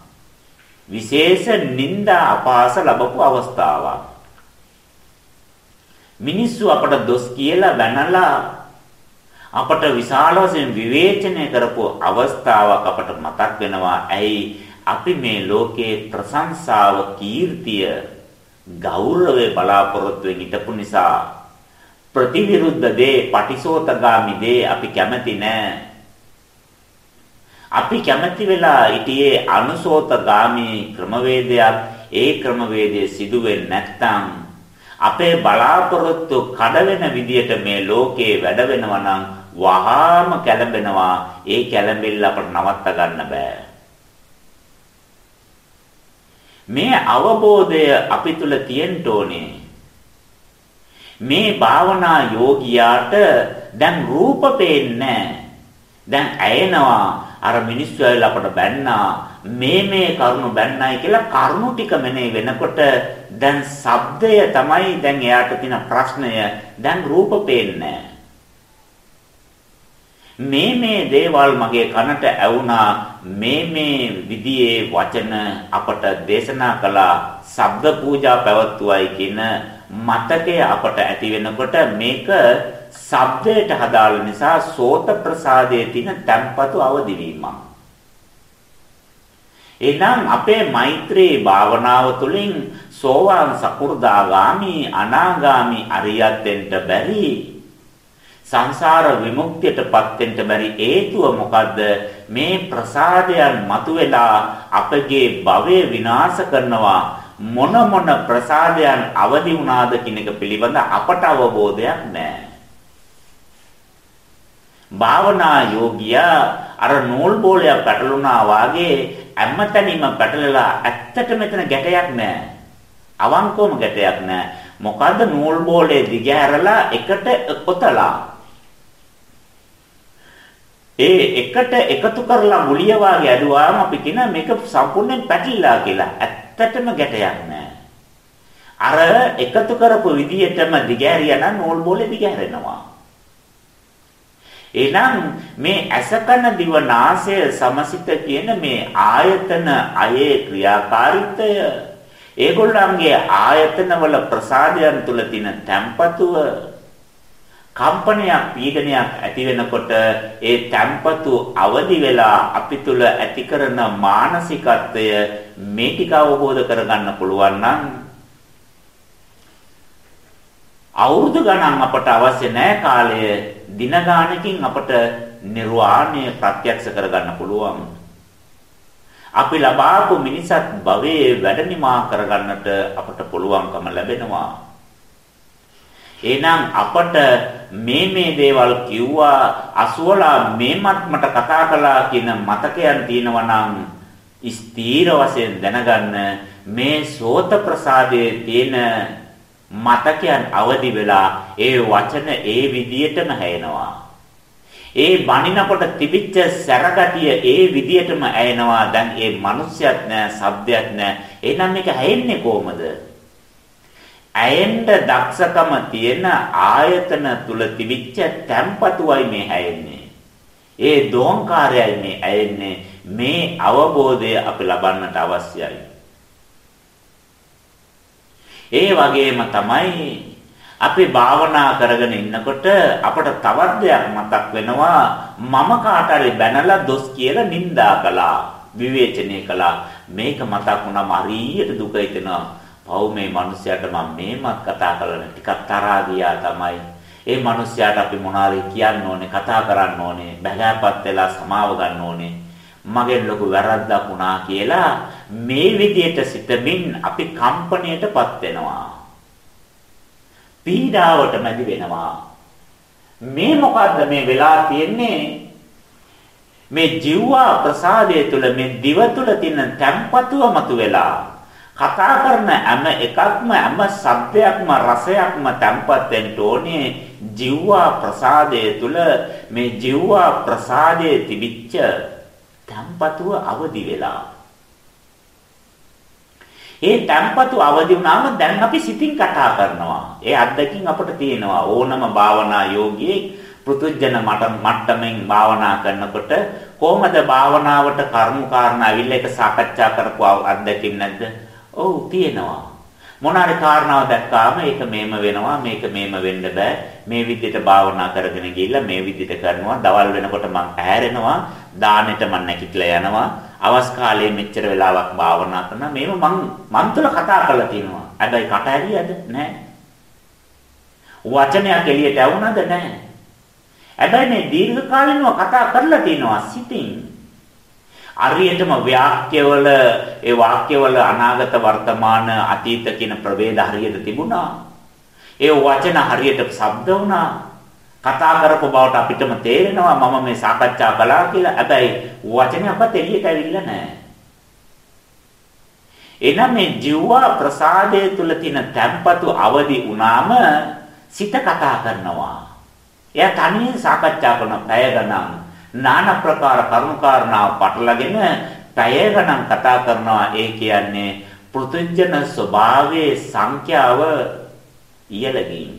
විශේෂ නිന്ദා අපාස ලැබපු අවස්ථාවක්. මිනිස්සු අපට දොස් කියලා බැනලා අපට විශාල වශයෙන් විවේචනය කරපු අවස්ථාවක් අපට මතක් වෙනවා. ඇයි අපි මේ ලෝකේ ප්‍රශංසාව, කීර්තිය, ගෞරවය බලාපොරොත්තුෙන් හිටපු නිසා ප්‍රතිවිරුද්ධ දේ, පටිසෝතගාමි දේ අපි කැමති නෑ. අපි කැමති වෙලා හිටියේ අනුසෝතගාමි ක්‍රමවේදයක් ඒ ක්‍රමවේදයේ සිදුවෙන්නේ නැත්නම් අපේ බලාපොරොත්තු කඩ වෙන විදියට මේ ලෝකේ වැඩ වෙනවා නම් වහාම කැළඹෙනවා ඒ කැළඹිල්ල අපට නවත්ත ගන්න බෑ මේ අවබෝධය අපි තුල තියෙන්න ඕනේ. මේ භාවනා යෝගියාට දැන් රූප පේන්නේ දැන් ඇයෙනවා අර මිනිස්සු ඇවිල්ලා අපට බැන්නා මේ මේ කරුණු බැන්නයි කියලා කරුණු ටික මෙනේ වෙනකොට දැන් ශබ්දය තමයි දැන් එයාට තියෙන ප්‍රශ්නය. දැන් රූප පේන්නේ මේ මේ දේවල් මගේ කනට ඇවුනා මේ මේ විදියේ වචන අපට දේශනා කළා ශබ්ද පූජා පැවැත්වුවයි කියන මතකය අපට ඇති වෙනකොට මේක ශබ්දයට හදාළ නිසා සෝත ප්‍රසාදයේ තියෙන තැම්පතු අවදි වීමක්. එනම් අපේ මෛත්‍රී භාවනාව තුළින් සෝවාන් සකු르දාගාමි අනාගාමි අරියත්ෙන්ට බැරි සංසාර විමුක්තියටපත් වෙන්න බැරි හේතුව මොකද්ද මේ ප්‍රසාදයන් මතුවලා අපගේ භවය විනාශ කරනවා මොන මොන ප්‍රසාදයන් අවදි වුණාද කියන එක පිළිබඳ අපට අවබෝධයක් නැහැ භාවනා යෝගියා අර නූල් බෝලයක් පැටලුණා වාගේ හැමතැනින්ම පැටලලා ඇත්තට මෙතන ගැටයක් නැහැ. අවංකවම ගැටයක් නැහැ. මොකද්ද නූල් බෝලේ දිගහැරලා එකට කොතලා. ඒ එකට එකතු කරලා මුලිය වාගේ ඇදුවාම අපි කියන මේක සම්පූර්ණයෙන් පැටලිලා කියලා. ඇත්තටම ගැටයක් නැහැ. අර එකතු කරපු විදිහටම දිගහැරියා නම් නූල් බෝලේ දිගහැරෙනවා. එහෙනම් මේ ඇසකන දිව නාසය සමසිත කියන මේ ආයතන අයේ ක්‍රියාකාරීත්වය ඒගොල්ලන්ගේ ආයතනවල ප්‍රසාදයන් තුල තියෙන තැම්පතුව කම්පනයක් පීඩනයක් ඇති වෙනකොට ඒ තැම්පතු අවදි වෙලා අපි තුල ඇති කරන මානසිකත්වය මේ ටික අවබෝධ කරගන්න පුළුවන් නම් අවුරුදු ගණන් අපට අවශ්‍ය නැහැ කාලය දින ගානකින් අපට නිර්වාණය ප්‍රත්‍යක්ෂ කරගන්න පුළුවන්. අපි ලබාපු මිනිසත් භවයේ වැඩනිමා කරගන්නට අපට පුළුවන්කම ලැබෙනවා. එහෙනම් අපට මේ මේ දේවල් කිව්වා අසුවලා මේ මට්මට කතා කළා කියන මතකයන් තියෙනවා නම් ස්ථීර වශයෙන් දැනගන්න මේ සෝත ප්‍රසාදයේ තියෙන මතකයන් අවදි වෙලා ඒ වචන ඒ විදියටම හැයෙනවා. ඒ බණිනකොට තිබිච්ච සැරගතිය ඒ විදියටම ඇයෙනවා. දැන් ඒ මිනිස්සයත් නෑ, shabdයක් නෑ. එහෙනම් මේක හැයෙන්නේ කොහමද? ඇයෙන්න දක්ෂකම තියෙන ආයතන තුල තිබිච්ච තැම්පතුවයි මේ හැයෙන්නේ. ඒ දෝංකාරයයි මේ ඇයෙන්නේ. මේ අවබෝධය අපි ලබන්නට අවශ්‍යයි. ඒ වගේම තමයි අපි භාවනා කරගෙන ඉන්නකොට අපට තවත් දෙයක් මතක් වෙනවා මම කාට හරි බැනලා දොස් කියලා නිඳා කළා විවේචනය කළා මේක මතක් වුණාම හරියට දුක හිතෙනවා පව් මේ මිනිස්යාට මම මේමත් කතා කළා ටිකක් තරහා ගියා තමයි ඒ මිනිස්යාට අපි මොනාරි කියන්න ඕනේ කතා කරන්න ඕනේ බැලෑපත් වෙලා සමාව ගන්න ඕනේ මගෙන් ලොකු වැරද්දක් වුණා කියලා මේ විදියට සිතමින් අපි කම්පණයටපත් වෙනවා. පීඩාවට මැදි වෙනවා. මේ මොකද්ද මේ වෙලා තියෙන්නේ? මේ ජීවා ප්‍රසාදයේ තුල මේ දිව තුල තියෙන තැම්පතුව මතුවෙලා කතා කරන හැම එකක්ම හැම શબ્දයක්ම රසයක්ම තැම්පත් වෙන්න ඕනේ ජීවා ප්‍රසාදයේ තුල මේ ජීවා ප්‍රසාදයේ තිබිච්ච තම්පතුව අවදි වෙලා ඒ tempatu අවදි වුණාම දැන් අපි සිතින් කතා කරනවා. ඒ අත්දැකීම් අපිට තියෙනවා. ඕනම භාවනා යෝගියෙක් පෘතුජන මට්ටමින් භාවනා කරනකොට කොහොමද භාවනාවට කර්ම කාරණා අවිල්ල එක සාකච්ඡා කරපු අත්දැකීම් නැද්ද? ඔව් තියෙනවා. මොනාරි කාරණාව දැක්කාම ඒක මේම වෙනවා මේක මේම වෙන්න බෑ. මේ විදිහට භාවනා කරගෙන ගිහිල්ලා මේ විදිහට කරනවා. දවල් වෙනකොට මං ඇහැරෙනවා දානෙට මං නැගිටලා යනවා. අවස් කාලයේ මෙච්චර වෙලාවක් භාවනා කරනවා. මේව මං මන් තුළ කතා කරලා තියෙනවා. හැබැයි කට ඇරියද? නෑ වචනයක් එළියට ඇවුනද නෑ හැබැයි මේ දීර්ඝ කාලිනව කතා කරලා තියෙනවා සිතින්. අරියටම වාක්‍යවල ඒ වාක්‍යවල අනාගත වර්තමාන අතීත කියන ප්‍රවේද හරියට තිබුණා. ඒ වචන හරියට ශබ්ද වුණා. කතා කරපු බවට අපිටම තේරෙනවා මම මේ සාකච්ඡා කළා කියලා. හැබැයි වචනේ අපත් එළියට ඇවිල්ලා නැහැ. එනම් මේ ජීවා ප්‍රසාදයේ තුල තියෙන තැම්පතු අවදි වුණාම සිත කතා කරනවා. එයා තනියෙන් සාකච්ඡා කරන පැය ගණන් নানা ප්‍රකාර කරුණාකාරණා පටලගෙන පැය ගණන් කතා කරනවා. ඒ කියන්නේ පෘථුජන ස්වභාවයේ සංඛ්‍යාව ඉහළගින්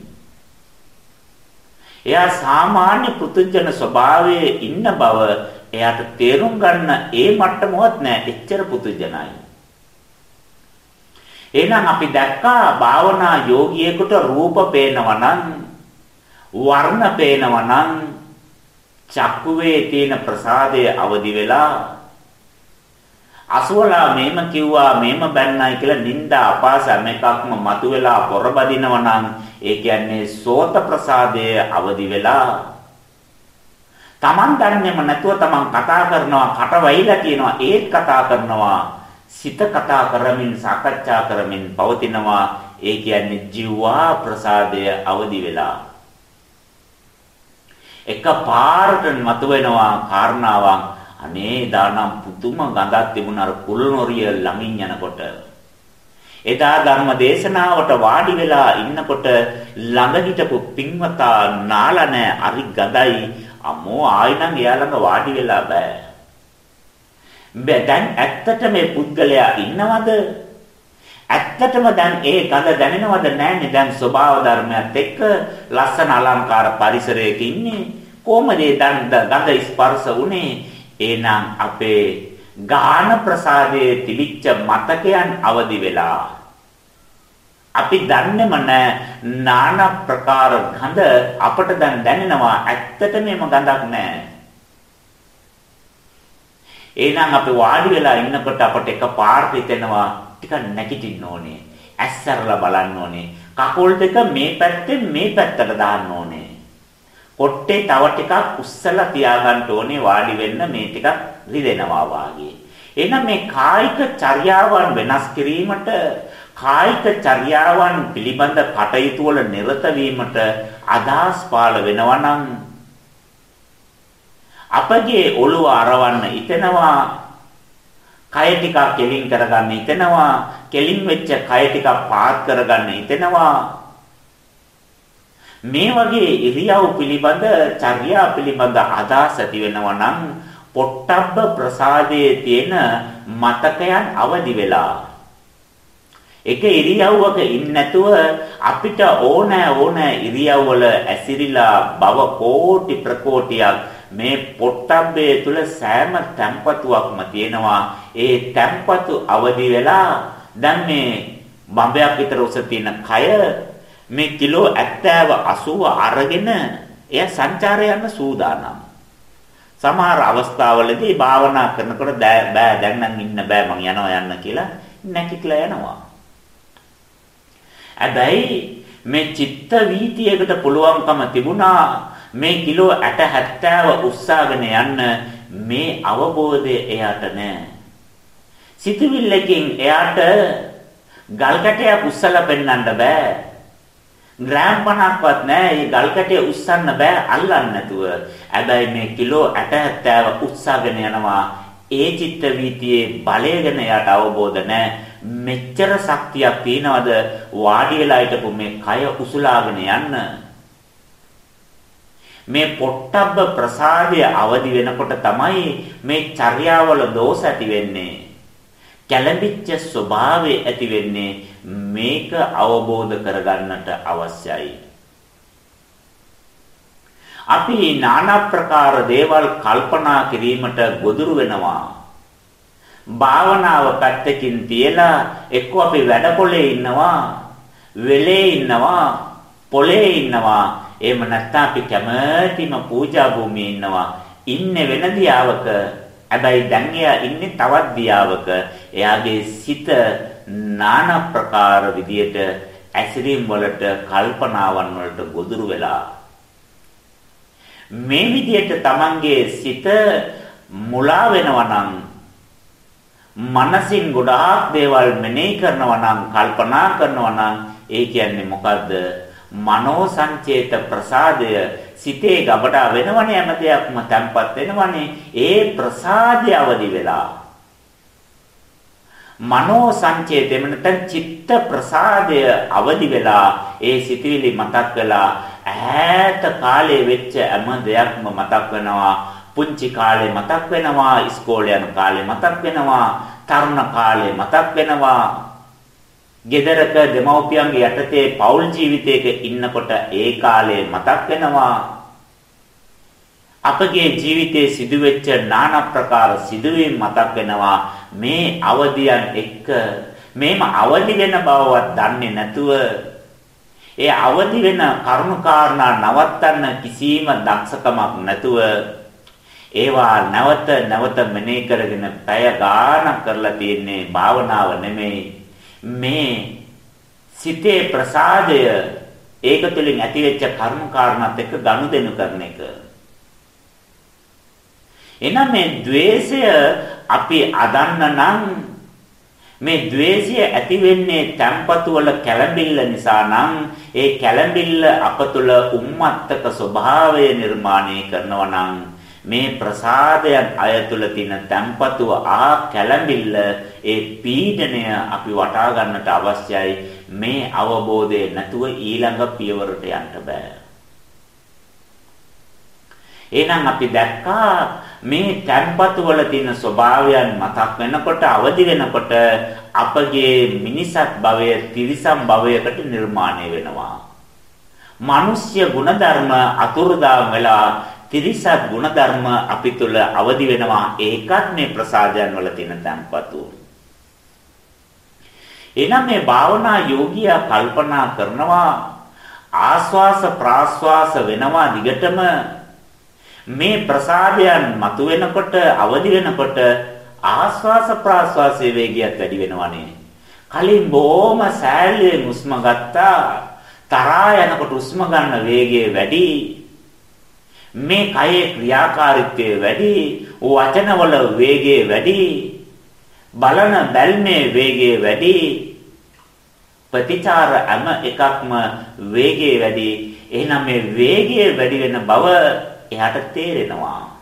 එයා සාමාන්‍ය පෘථුජන ස්වභාවයේ ඉන්න බව එයාට තේරුම් ගන්න ඒ මට්ටමවත් නෑ. එච්චර පෘථුජනයි. එහෙනම් අපි දැක්කා භාවනා යෝගියෙකුට රූප පේනවා නම් වර්ණ පේනවා නම් චක්කුවේ තියෙන ප්‍රසාදය අවදි වෙලා අසුවලා මේම කිව්වා මේම බැන්නයි කියලා නිന്ദා අපාස මේකක්ම මතුවෙලා පොරබදිනවා නම් ඒ කියන්නේ සෝත ප්‍රසාදය අවදි වෙලා Taman දන්නේම නැතුව Taman කතා කරනවා කට වයිලා කියනවා ඒත් කතා කරනවා සිත කතා කරමින් සාකච්ඡා කරමින් පවතිනවා. ඒ කියන්නේ ජීවා ප්‍රසාදය අවදි වෙලා. එක පාරට මතුවෙනවා කාරණාවක්. අනේ දානම් පුදුම ගඳක් තිබුණ අර කුල්නොරිය ළමින් යනකොට. එදා ධර්ම දේශනාවට වාඩි වෙලා ඉන්නකොට ළඟ හිටපු පින්වතා නාලා නැ අරි ගඳයි. අමෝ ආයෙනම් එයා ළඟ වාඩි වෙලා බෑ. බෑ දැන් ඇත්තට මේ පුද්ගලයා ඉන්නවද? ඇත්තටම දැන් ඒ ගඳ දැනෙනවද නැන්නේ දැන් ස්වභාව ධර්මයත් එක්ක ලස්සන අලංකාර පරිසරයක ඉන්නේ. කොහමද දැන් ගඳ ස්පර්ශ උනේ එහෙනම් අපේ ගාන ප්‍රසාදයේ තිබිච්ච මතකයන් අවදි වෙලා. අපි දන්නේම නැහැ. নানা ප්‍රකාර ගඳ අපට දැන් දැනෙනවා. ඇත්තට මේම ගඳක් නැහැ. එහෙනම් අපි වාඩි වෙලා ඉන්නකොට අපට එක පාට හිතෙනවා ටිකක් නැගිටින්න ඕනේ. ඇස්සරලා බලන්න ඕනේ. කකුල් දෙක මේ පැත්තෙන් මේ පැත්තට දාන්න ඕනේ. කොට්ටේ තව ටිකක් උස්සලා තියාගන්න ඕනේ වාඩි වෙන්න මේ ටිකක් රිදෙනවා වාගේ. එහෙනම් මේ කායික චර්යාවන් වෙනස් කිරීමට කායික චර්යාවන් පිළිබඳ කටයුතු වල නිරත වීමට අදහස් පාල වෙනවා නම් අපගේ ඔළුව අරවන්න හිතෙනවා කය ටිකක් කෙලින් කරගන්න හිතෙනවා. කෙලින් වෙච්ච කය ටිකක් පාත් කරගන්න හිතෙනවා. මේ වගේ ඉරියව් පිළිබඳ චර්යා පිළිබඳ අදහස් ඇති වෙනවා නම් පොට්ටබ්බ ප්‍රසාදයේ තියෙන මතකයන් අවදි වෙලා එක ඉරියව්වක ඉන්නේ නැතුව අපිට ඕනෑ ඕනෑ ඉරියව්වල ඇසිරිලා බව කෝටි ප්‍රකෝටියක් මේ පොට්ටබ්බේ තුල සෑම තැම්පතුවක්ම තියෙනවා. ඒ තැම්පතු අවදි වෙලා දැන් මේ බඹයක් විතර උස තියෙන කය මේ කිලෝ 70 80 අරගෙන එය සංචාරය යන සූදානම්. සමහර අවස්ථාවලදී භාවනා කරනකොට බෑ දැන් නම් ඉන්න බෑ මං යනවා යන්න කියලා නැකිట్లా යනවා. හැබැයි මේ චිත්ත වීතියකට පුළුවන්කම තිබුණා මේ කිලෝ 60 70 උස්සාගෙන යන්න මේ අවබෝධය එයාට නැහැ. සිතවිල්ලකින් එයාට ගල් කැටයක් උස්සලා පෙන්වන්න බෑ. ග්‍රෑම් 50ක්වත් නැහැ. මේ ගල් කැටය උස්සන්න බෑ අල්ලන්න නැතුව. හැබැයි මේ කිලෝ 60 70 උස්සාගෙන යනවා. ඒ චිත්ත වීතියේ බලය ගැන එයාට අවබෝධ නැහැ. මෙච්චර ශක්තියක් තියනවද වාඩි වෙලා හිටපු මේ කය උසුලාගෙන යන්න මේ පොට්ටබ්බ ප්‍රසාදය අවදි වෙනකොට තමයි මේ චර්යාවල දෝෂ ඇති වෙන්නේ. කැළඹිච්ච ස්වභාවය ඇති වෙන්නේ මේක අවබෝධ කරගන්නට අවශ්‍යයි. අපි নানা ප්‍රකාර දේවල් කල්පනා කිරීමට ගොදුරු වෙනවා. භාවනාව පැත්තකින් තියලා එක්ක අපි වැඩපොලේ ඉන්නවා, වෙලේ ඉන්නවා, පොලේ ඉන්නවා. එහෙම නැත්නම් අපි කැමැතිම පූජා භූමියේ ඉන්නවා. ඉන්නේ වෙන දියාවක හැබැයි දැන් එයා ඉන්නේ තවත් දියාවක. එයාගේ සිත নানা ප්‍රකාර විදියට ඇසිරීම් වලට කල්පනාවන් වලට ගොදුරු වෙලා මේ විදියට Tamanගේ සිත මුලා වෙනවා නම් මනසින් ගොඩාක් දේවල් මෙනෙහි කරනවා නම් කල්පනා කරනවා නම් ඒ කියන්නේ මොකද්ද මනෝ සංචේත ප්‍රසාදය සිතේ ගබඩා වෙනවනේ හැම දෙයක්ම තැම්පත් වෙනවනේ. ඒ ප්‍රසාදය අවදි වෙලා මනෝ සංචේතය නැත්නම් චිත්ත ප්‍රසාදය අවදි වෙලා ඒ සිතවිලි මතක් වෙලා ඈත කාලේ වෙච්ච හැම දෙයක්ම මතක් වෙනවා. පුංචි කාලේ මතක් වෙනවා ඉස්කෝලේ යන කාලේ මතක් වෙනවා තරුණ කාලේ මතක් වෙනවා. ගෙදරක දෙමව්පියන්ගේ යටතේ පෞල් ජීවිතයක ඉන්නකොට ඒ කාලේ මතක් වෙනවා. අපගේ ජීවිතයේ සිදුවෙච්ච নানা ප්‍රකාර සිදුවීම් මතක් වෙනවා. මේ අවදියන් එක්ක මේම අවදි වෙන බවවත් දන්නේ නැතුව ඒ අවදි වෙන කරුණු කාරණා නවත්තන්න කිසිම දක්ෂකමක් නැතුව ඒවා නැවත නැවත මෙනෙහි කරගෙන පැය ගාණක් කරලා තියෙන්නේ භාවනාව නෙමෙයි. මේ සිතේ ප්‍රසාදය ඒක තුළින් ඇතිවෙච්ච කර්ම කාරණාත් එක්ක ගනුදෙනු කරන එක. එනම් මේ द्वේෂය අපි අදන්න නම් මේ द्वේෂය ඇති වෙන්නේ tempatu වල කැළඹිල්ල නිසා නම් ඒ කැළඹිල්ල අප තුළ උම්මත්තක ස්වභාවය නිර්මාණය කරනවා නම් මේ ප්‍රසාදයන් අය තුළ තියෙන තැම්පතුව ආ කැළඹිල්ල ඒ පීඩණය අපි වටා ගන්නට අවශ්‍යයි මේ අවබෝධය නැතුව ඊළඟ පියවරට යන්න බෑ එහෙනම් අපි දැක්කා මේ තැන්පතු වල තියෙන ස්වභාවයන් මතක් වෙනකොට අවදි වෙනකොට අපගේ මිනිසත් භවය තිරිසන් භවයකට නිර්මාණය වෙනවා. මිනිස්ය ගුණධර්ම අතුරුදාම් වෙලා තිරිසත් ගුණධර්ම අපි තුල අවදි වෙනවා. ඒකත් මේ ප්‍රසාදයන් වල තියෙන තැන්පතු. එනම් මේ භාවනා යෝගියා කල්පනා කරනවා ආස්වාස ප්‍රාස්වාස වෙනවා දිගටම මේ ප්‍රසාදයන් මතුවෙනකොට අවදි වෙනකොට ආස්වාස ප්‍රාස්වාසයේ වේගයත් වැඩි වෙනවනේ. කලින් බොහොම සෑල්ලුවෙන් හුස්ම ගත්තා. තරහා යනකොට හුස්ම ගන්න වේගය වැඩි. මේ කයේ ක්‍රියාකාරීත්වය වැඩි. වචනවල වේගය වැඩි. බලන බැල්මේ වේගය වැඩි. ප්‍රතිචාර හැම එකක්ම වේගය වැඩි. එහෙනම් මේ වේගය වැඩි වෙන බව එයාට තේරෙනවා.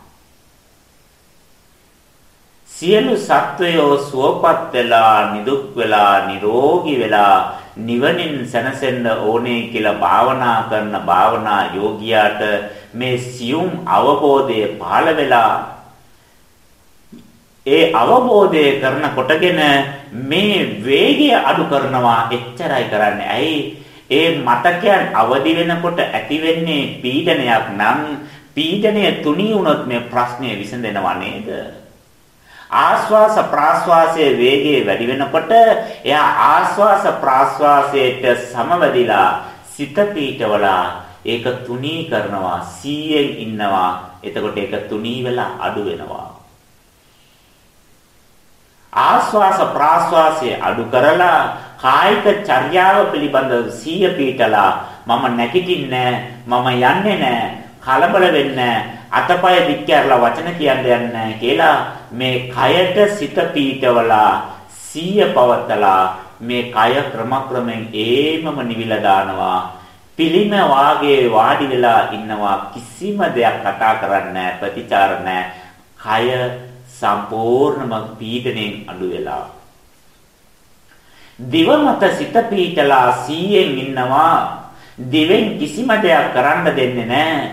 සියලු සත්වයෝ සුවපත් වෙලා නිදුක් වෙලා නිරෝගී වෙලා නිවනින් සැනසෙන්න ඕනේ කියලා භාවනා කරන භාවනා යෝගියාට මේ සියුම් අවබෝධය පහළ වෙලා ඒ අවබෝධය කරන කොටගෙන මේ වේගය අඩු කරනවා එච්චරයි කරන්නේ. ඇයි? ඒ මතකයන් අවදි වෙනකොට ඇති වෙන්නේ පීඩනයක් නම් පීඩනය තුනී වුණොත් මේ ප්‍රශ්නය විසඳෙනවා නේද? ආස්වාස ප්‍රාස්වාසයේ වේගය වැඩි වෙනකොට එයා ආස්වාස ප්‍රාස්වාසයට සමවැදිලා සිත පීඨවලා ඒක තුනී කරනවා 100න් ඉන්නවා. එතකොට ඒක තුනී වෙලා අඩු වෙනවා. ආස්වාස ප්‍රාස්වාසයේ අඩු කරලා කායික චර්යාව පිළිබඳව 100 පීඨලා මම නැගිටින්නේ මම යන්නේ නැහැ කලබල වෙන්න අතපය දික්කරලා වචන කියන්න යන්නේ කියලා මේ කයට සිත පීඨවලා සීය පවත්තලා මේ කය ක්‍රමක්‍රමෙන් ඒමම නිවිලා දානවා. පිළිම වාගේ වාඩි වෙලා ඉන්නවා. කිසිම දෙයක් කතා කරන්නේ ප්‍රතිචාර කය සම්පූර්ණම පීඩණයෙන් අඩු වෙලා. දිව මත සිත පීඨලා සීයෙන් ඉන්නවා. දිවෙන් කිසිම දෙයක් කරන්න දෙන්නේ නැහැ.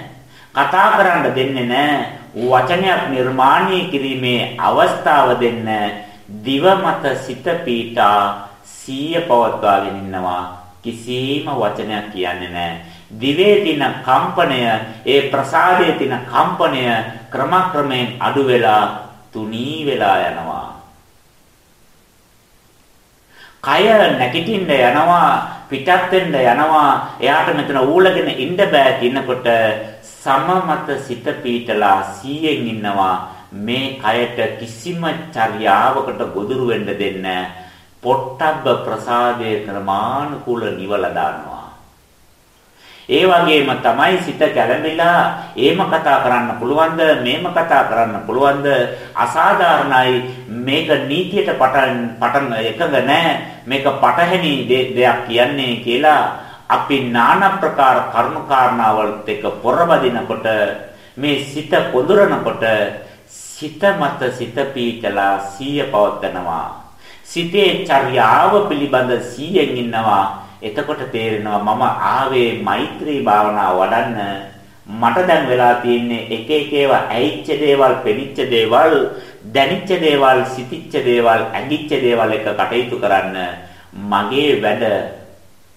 කතා කරන්න දෙන්නේ නැහැ. වචනයක් නිර්මාණය කිරීමේ අවස්ථාව දෙන්න දිව මත සිත පීඨා සීය පවත්වාගෙන ඉන්නවා. කිසිම වචනයක් කියන්නේ නැහැ. දිවේ තියෙන කම්පනය, ඒ ප්‍රසාදයේ තියෙන කම්පනය ක්‍රමක්‍රමයෙන් අඩු වෙලා තුනී වෙලා යනවා. කය නැගිටින්න යනවා පිටත් වෙන්න යනවා එයාට මෙතන ඌලගෙන ඉන්න බෑ කියනකොට සමමත සිත පීටලා සීයෙන් ඉන්නවා මේ කයට කිසිම චර්යාවකට ගොදුරු වෙන්න දෙන්නේ පොට්ටබ්බ ප්‍රසාදයේ ක්‍රමානුකූල නිවල දානවා. ඒ වගේම තමයි සිත කැළඹිලා ඒම කතා කරන්න පුළුවන්ද මේම කතා කරන්න පුළුවන්ද? අසාධාරණයි. මේක නීතියට පටන් පටන් එකඟ නැහැ මේක පටහැනි දෙයක් කියන්නේ කියලා අපි নানা ප්‍රකාර කරුණු කාරණාවලත් එක්ක පොරබදිනකොට මේ සිත පොදුරනකොට සිත මත සිත පීතලා සීය පවත්නවා සිතේ චර්යාව පිළිබඳ සීයෙන් ඉන්නවා. එතකොට තේරෙනවා මම ආවේ මෛත්‍රී භාවනාව වඩන්න. මට දැන් වෙලා තියෙන්නේ එක එක ඒවා ඇයිච්ච දේවල්, පෙනිච්ච දේවල්, දැනිච්ච දේවල්, සිතිච්ච දේවල්, ඇඟිච්ච දේවල් එක කටයුතු කරන්න. මගේ වැඩ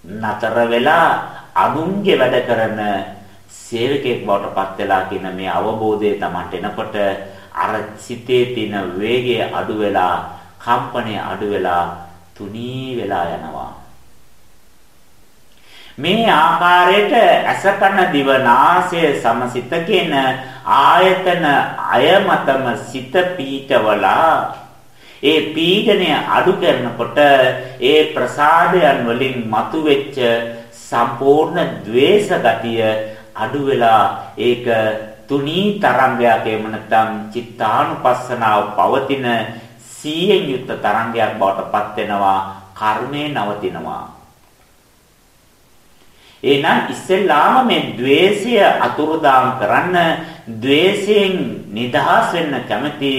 නතර වෙලා අනුන්ගේ වැඩ කරන සේවකයෙක් බවට පත් වෙලා කියන මේ අවබෝධය Tamanට එනකොට අර සිතේ තියෙන වේගය අඩු වෙලා කම්පණය අඩු වෙලා තුනී වෙලා යනවා. මේ ආකාරයට අසකන දිවනාසය සමසිත කියන ආයතන අයමතම සිත පීඨවලා ඒ පීඩනය අඩු කරනකොට ඒ ප්‍රසාදයන් වලින් මතුවෙච්ච සම්පූර්ණ द्वේෂ ගතිය අඩු වෙලා ඒක තුනී තරංගයක් එහෙම නැත්නම් චිත්තානුපස්සනාව පවතින 100ෙන් යුක්ත තරංගයක් බවට පත් වෙනවා කර්මය නවතිනවා. එහෙනම් ඉස්සෙල්ලාම මේ द्वේෂය අතුරුදාම් කරන්න द्वේෂයෙන් නිදහස් වෙන්න කැමති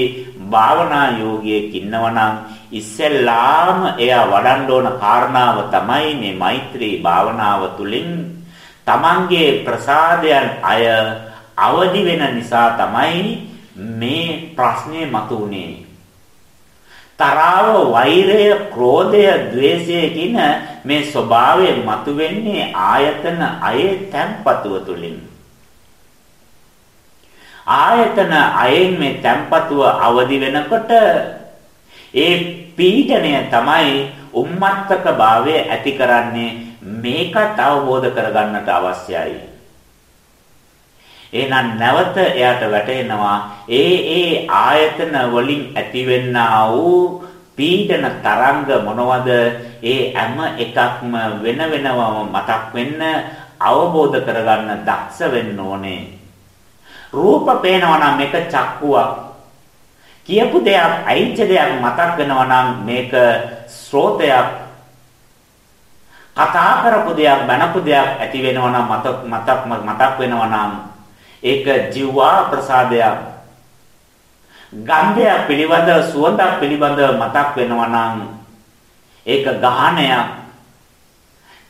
භාවනා යෝගියෙක් ඉන්නවනම් ඉස්සෙල්ලාම එයා වඩන්න ඕන කාරණාව තමයි මේ මෛත්‍රී භාවනාව තුළින් තමන්ගේ ප්‍රසාදයන් අය අවදි වෙන නිසා තමයි මේ ප්‍රශ්නේ මතුනේ තරාව, වෛරය, ක්‍රෝධය, ద్వේෂය කියන මේ ස්වභාවය මතුවෙන්නේ ආයතන අයේ තැම්පතුව තුලින්. ආයතන අයෙන් මේ තැම්පතුව අවදි වෙනකොට ඒ පීඩණය තමයි උම්මත්තක භාවය ඇති කරන්නේ මේකත් අවබෝධ කරගන්නට අවශ්‍යයි. එහෙනම් නැවත එයාට වැටෙනවා ඒ ඒ ආයතන වලින් ඇතිවෙනා වූ පීඩන තරංග මොනවද? ඒ හැම එකක්ම වෙන වෙනම මතක් වෙන්න අවබෝධ කරගන්න දක්ෂ වෙන්න ඕනේ. රූප පේනවා නම් මේක චක්කුවක්. කියපු දෙයක් අයිච්ච දෙයක් මතක් වෙනවා නම් මේක ස්රෝතයක්. කතා කරපු දෙයක් බනපු දෙයක් ඇති වෙනවා නම් මතක් මතක් මතක් වෙනවා නම් ඒක ජීවා ප්‍රසාදයක්. ගන්ධය පිළිබඳ සුවඳක් පිළිබඳ මතක් වෙනවා නම් ඒක ගහණයක්.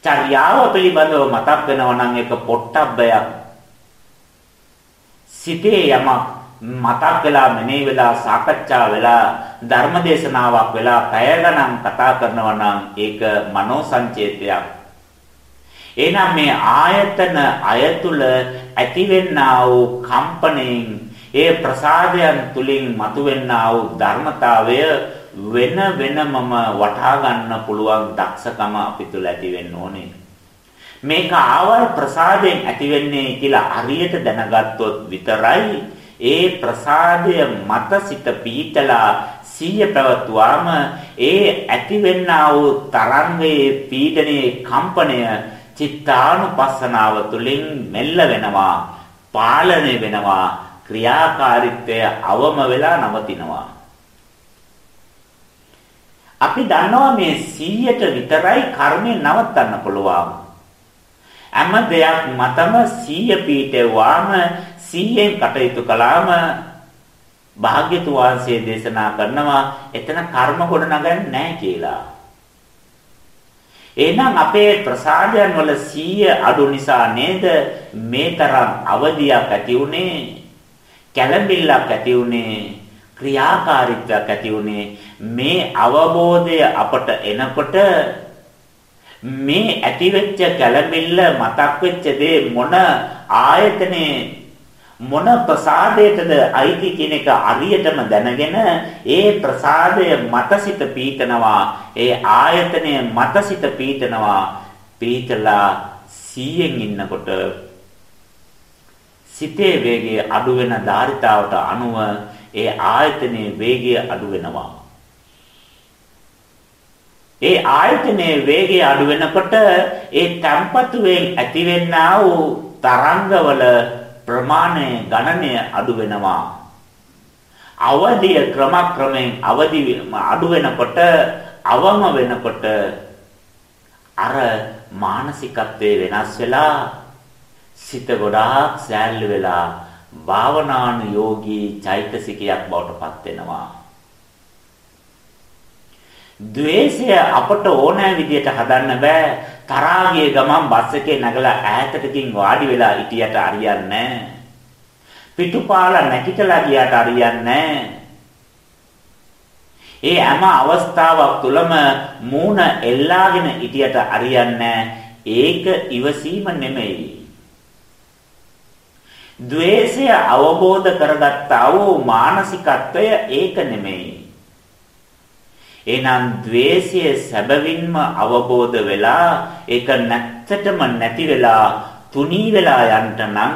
චර්යාව පිළිබඳව මතක් වෙනවා නම් ඒක පොට්ටබ්බයක්. සිතේ යමක් මතක් වෙලා මෙනෙහි වෙලා සාකච්ඡා වෙලා ධර්මදේශනාවක් වෙලා පැය ගණන් කතා කරනවා නම් ඒක මනෝ සංචේතයක්. එහෙනම් මේ ආයතන අයතුල ඇතිවෙන්නා වූ කම්පණයෙන් ඒ ප්‍රසාදයන් තුලින් මතුවෙන්නා වූ ධර්මතාවය වෙන වෙනමම වටහා ගන්න පුළුවන් දක්ෂකම අපි තුල ඇති වෙන්න ඕනේ. මේක ආවල් ප්‍රසාදයෙන් ඇති වෙන්නේ කියලා හරියට දැනගත්තොත් විතරයි ඒ ප්‍රසාදය මත සිට පීතලා සීය පැවතුවාම ඒ ඇතිවෙන්නා වූ තරංගයේ පීඩනයේ කම්පනය චිත්තානුපස්සනාව තුළින් මෙල්ල වෙනවා පාලනය වෙනවා ක්‍රියාකාරීත්වය අවම වෙලා නවතිනවා. අපි දන්නවා මේ 100ට විතරයි කර්මය නවත්තන්න පුළුවන්. හැම දෙයක් මතම 100 පීඨෙවාම 100ෙන් කටයුතු කළාම භාග්‍යතුන් වහන්සේ දේශනා කරනවා එතන කර්ම ගොඩ නගන්නේ නැහැ කියලා. එහෙනම් අපේ ප්‍රසාදයන් වල 100 අඩු නිසා නේද? මේ තරම් අවදියක් ඇති උනේ කැළඹිල්ලක් ඇති උනේ ක්‍රියාකාරීත්වයක් ඇති උනේ මේ අවබෝධය අපට එනකොට මේ ඇතිවෙච්ච කලබිල්ල මතක් වෙච්ච දේ මොන ආයතනේ මොන ප්‍රසාදයටද අයිති කියන එක අරියටම දැනගෙන ඒ ප්‍රසාදය මතසිත පීතනවා ඒ ආයතනය මතසිත පීතනවා පීතලා 100න් ඉන්නකොට සිතේ වේගය අඩු වෙන ධාරිතාවට අනුව ඒ ආයතනයේ වේගය අඩු වෙනවා. ඒ ආයතනයේ වේගය අඩු වෙනකොට ඒ තම්පතුවෙන් ඇතිවෙනා වූ තරංගවල ප්‍රමාණය ගණනය අඩු වෙනවා. අවධිය ක්‍රමක්‍රමයෙන් අවදි අඩු වෙනකොට අවම වෙනකොට අර මානසිකත්වයේ වෙනස් වෙලා සිත ගොඩාක් සෑල්ලු වෙලා භාවනානුයෝගී චෛතසිකයක් බවට පත් වෙනවා. ද්වේෂය අපට ඕනෑ විදියට හදන්න බෑ. තරහාගේ ගමන් බස් එකේ නැගලා ඈතටකින් වාඩි වෙලා හිටියට හරියන්නේ පිටුපාලා නැගිටලා ගියාට හරියන්නේ ඒ හැම අවස්ථාවක් තුළම මූණ එල්ලාගෙන හිටියට හරියන්නේ ඒක ඉවසීම නෙමෙයි ද්වේෂය අවබෝධ කරගත්තා වූ මානසිකත්වය ඒක නෙමෙයි. එහෙනම් ද්වේෂය සැබවින්ම අවබෝධ වෙලා ඒක නැත්තටම නැති වෙලා තුනී වෙලා යන්න නම්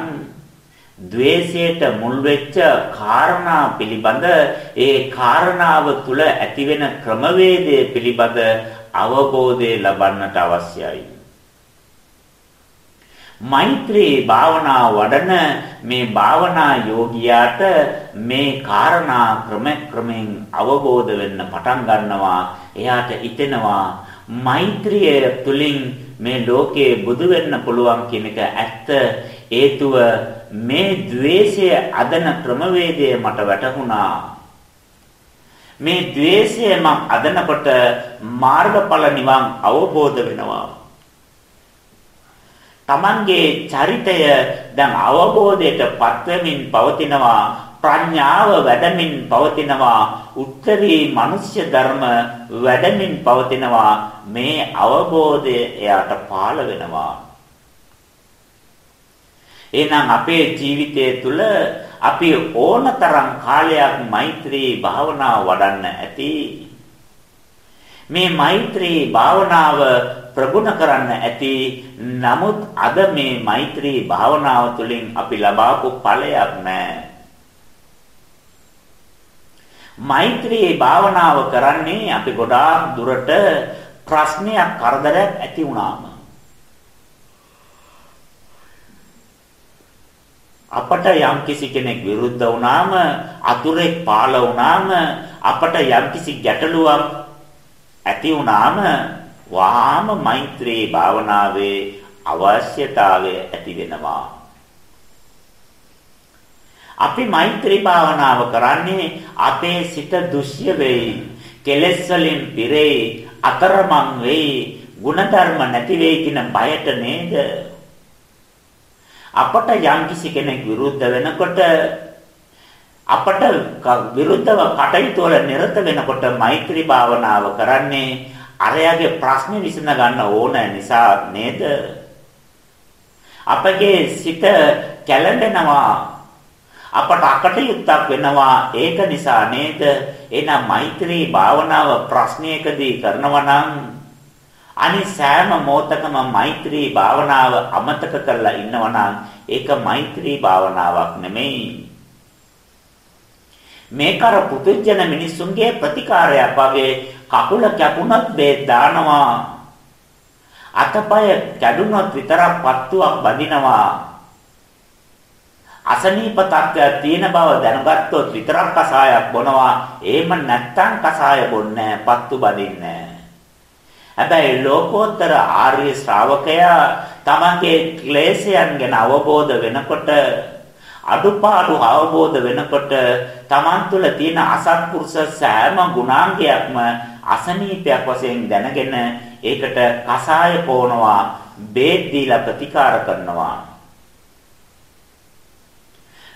ද්වේෂයට මුල් වෙච්ච කාරණා පිළිබඳ ඒ කාරණාව තුල ඇතිවෙන ක්‍රමවේදය පිළිබඳ අවබෝධය ලබන්නට අවශ්‍යයි. මෛත්‍රී භාවනා වඩන මේ භාවනා යෝගියාට මේ කාරණා ක්‍රම ක්‍රමෙන් අවබෝධ වෙන්න පටන් ගන්නවා එයාට හිතෙනවා මෛත්‍රිය තුලින් මේ ලෝකේ බුදු වෙන්න පුළුවන් කියන එක ඇත්ත. හේතුව මේ द्वේෂය අදන ක්‍රමවේදය මට වැටහුණා. මේ द्वේෂය මම අදනකොට මාර්ගඵල නිවන් අවබෝධ වෙනවා. Tamanගේ චරිතය දැන් අවබෝධයට පත්වමින් පවතිනවා ප්‍රඥාව වැඩමින් පවතිනවා උත්තරී මනුෂ්‍ය ධර්ම වැඩමින් පවතිනවා මේ අවබෝධය එයාට පාළ වෙනවා. එහෙනම් අපේ ජීවිතය තුළ අපි ඕනතරම් කාලයක් මෛත්‍රී භාවනාව වඩන්න ඇති. මේ මෛත්‍රී භාවනාව ප්‍රගුණ කරන්න ඇති. නමුත් අද මේ මෛත්‍රී භාවනාව තුළින් අපි ලබාපු ඵලයක් නැහැ මෛත්‍රී භාවනාව කරන්නේ අපි ගොඩාක් දුරට ප්‍රශ්නයක් කරදරයක් ඇති වුණාම. අපට යම් කිසි කෙනෙක් විරුද්ධ වුණාම අතුරෙක් පාළ වුණාම අපට යම් කිසි ගැටලුවක් ඇති වුණාම වහාම මෛත්‍රී භාවනාවේ අවශ්‍යතාවය ඇති වෙනවා. අපි මෛත්‍රී භාවනාව කරන්නේ අපේ සිත දුෂ්‍ය වෙයි, කෙලෙස් වලින් පිරෙයි, අතරමං වෙයි, ಗುಣධර්ම නැති වෙයි කියන බයට නේද? අපට යම්කිසි කෙනෙක් විරුද්ධ වෙනකොට අපට විරුද්ධව කටයුතු වල නිරත වෙනකොට මෛත්‍රී භාවනාව කරන්නේ අරයාගේ ප්‍රශ්නේ විසඳ ගන්න ඕන නිසා නේද? අපගේ සිත කැළඹෙනවා. අපට අකටයුත්තක් වෙනවා. ඒක නිසා නේද? එහෙනම් මෛත්‍රී භාවනාව ප්‍රශ්නයකදී කරනවා නම් අනි සෑම මොහොතකම මෛත්‍රී භාවනාව අමතක කරලා ඉන්නවා නම් ඒක මෛත්‍රී භාවනාවක් නෙමෙයි. මේක අර පුදුජන මිනිස්සුන්ගේ ප්‍රතිකාරයක් වගේ කකුල කැපුණත් බේත් දානවා. අතපය කැඩුනොත් විතරක් පත්තුවක් බඳිනවා. අසනීප තත්ත්වයක් තියෙන බව දැනගත්තොත් විතරක් කසායක් බොනවා. එහෙම නැත්තම් කසාය බොන්නේ පත්තු බඳින්නේ හැබැයි ලෝකෝත්තර ආර්ය ශ්‍රාවකයා තමන්ගේ ක්ලේශයන් ගැන අවබෝධ වෙනකොට අඩුපාඩු අවබෝධ වෙනකොට Taman තුල තියෙන අසත්පුරුෂ සෑම ගුණාංගයක්ම අසනීපයක් වශයෙන් දැනගෙන ඒකට කසාය පොවනවා බේත් දීලා ප්‍රතිකාර කරනවා.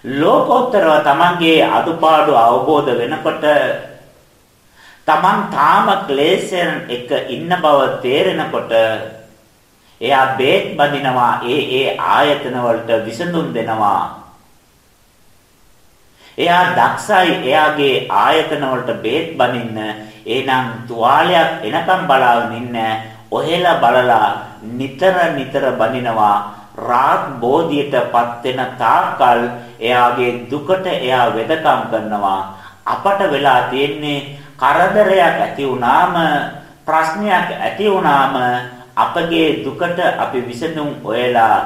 ලෝකෝත්තරව Tamanගේ අඩුපාඩු අවබෝධ වෙනකොට Taman තාම ක්ලේශයන් එක ඉන්න බව තේරෙනකොට එයා බේත් බඳිනවා ඒ ඒ ආයතන වලට විසඳුම් දෙනවා. එයා දක්ෂයි එයාගේ ආයතන වලට බේත් බඳින්න එහෙනම් තුවාලයක් එනකම් බලාගෙන ඉන්න ඔහෙලා බලලා නිතර නිතර බඳිනවා රාත් බෝධියටපත් වෙන තාක්කල් එයාගේ දුකට එයා වෙදකම් කරනවා. අපට වෙලා තියෙන්නේ කරදරයක් ඇති වුණාම ප්‍රශ්නයක් ඇති වුණාම අපගේ දුකට අපි විසඳුම් හොයලා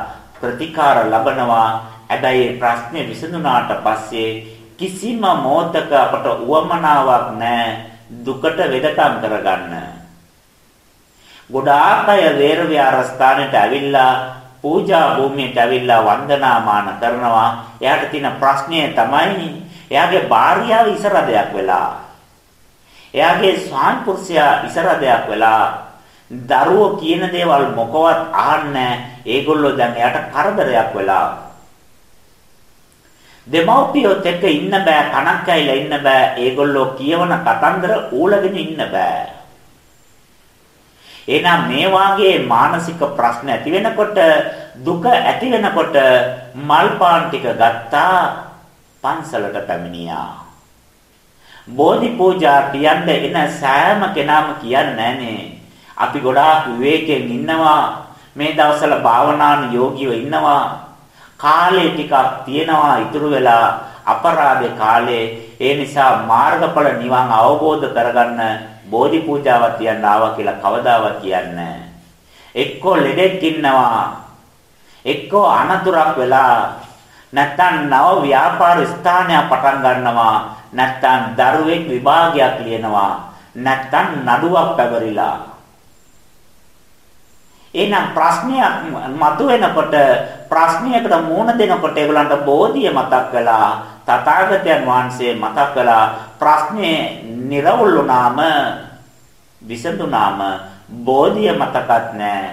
ප්‍රතිකාර ලබනවා. හැබැයි ප්‍රශ්නේ විසඳුණාට පස්සේ කිසිම මොහතක අපට උවමනාවක් නැහැ දුකට වෙදකම් කරගන්න. ගොඩාක් අය වේර විහාරස්ථානයට ඇවිල්ලා පූජා භූමියට ඇවිල්ලා වන්දනාමාන කරනවා. එයාට තියෙන ප්‍රශ්නය තමයි එයාගේ භාර්යාව ඉසරදයක් වෙලා. එයාගේ ස්වාමි පුරුෂයා ඉසරදයක් වෙලා දරුවෝ කියන දේවල් මොකවත් අහන්නේ ඒගොල්ලෝ දැන් එයාට කරදරයක් වෙලා දෙමව්පියොත් එක්ක ඉන්න බෑ කනක් ඇයිලා ඉන්න බෑ ඒගොල්ලෝ කියවන කතන්දර ඌලගෙන ඉන්න බෑ එහෙනම් මේ වාගේ මානසික ප්‍රශ්න ඇති වෙනකොට දුක ඇති වෙනකොට මල් පාන් ටික ගත්තා පන්සලට පැමිණියා බෝධි පූජා කියන්න එන සෑම කෙනාම කියන්නේ නැහනේ අපි ගොඩාක් විවේකයෙන් ඉන්නවා. මේ දවස්වල භාවනාන යෝගීව ඉන්නවා. කාලේ ටිකක් තියෙනවා ඉතුරු වෙලා අපරාධේ කාලේ ඒ නිසා මාර්ගඵල නිවන් අවබෝධ කරගන්න බෝධි පූජාවක් තියන්න ආවා කියලා කවදාවත් කියන්නේ එක්කෝ ලෙඩෙක් ඉන්නවා එක්කෝ අනතුරක් වෙලා නැත්තම් නව ව්‍යාපාර ස්ථානයක් පටන් ගන්නවා නැත්තම් දරුවෙක් විභාගයක් ලියනවා නැත්තම් නඩුවක් පැවරිලා එහෙනම් ප්‍රශ්නයක් මතුවෙනකොට ප්‍රශ්නයකට මුහුණ දෙනකොට ඒගොල්ලන්ට බෝධිය මතක් වෙලා තථාගතයන් වහන්සේ මතක් වෙලා ප්‍රශ්නේ නිර්වුල් වුණාම විසඳුනාම බෝධිය මතකත් නැහැ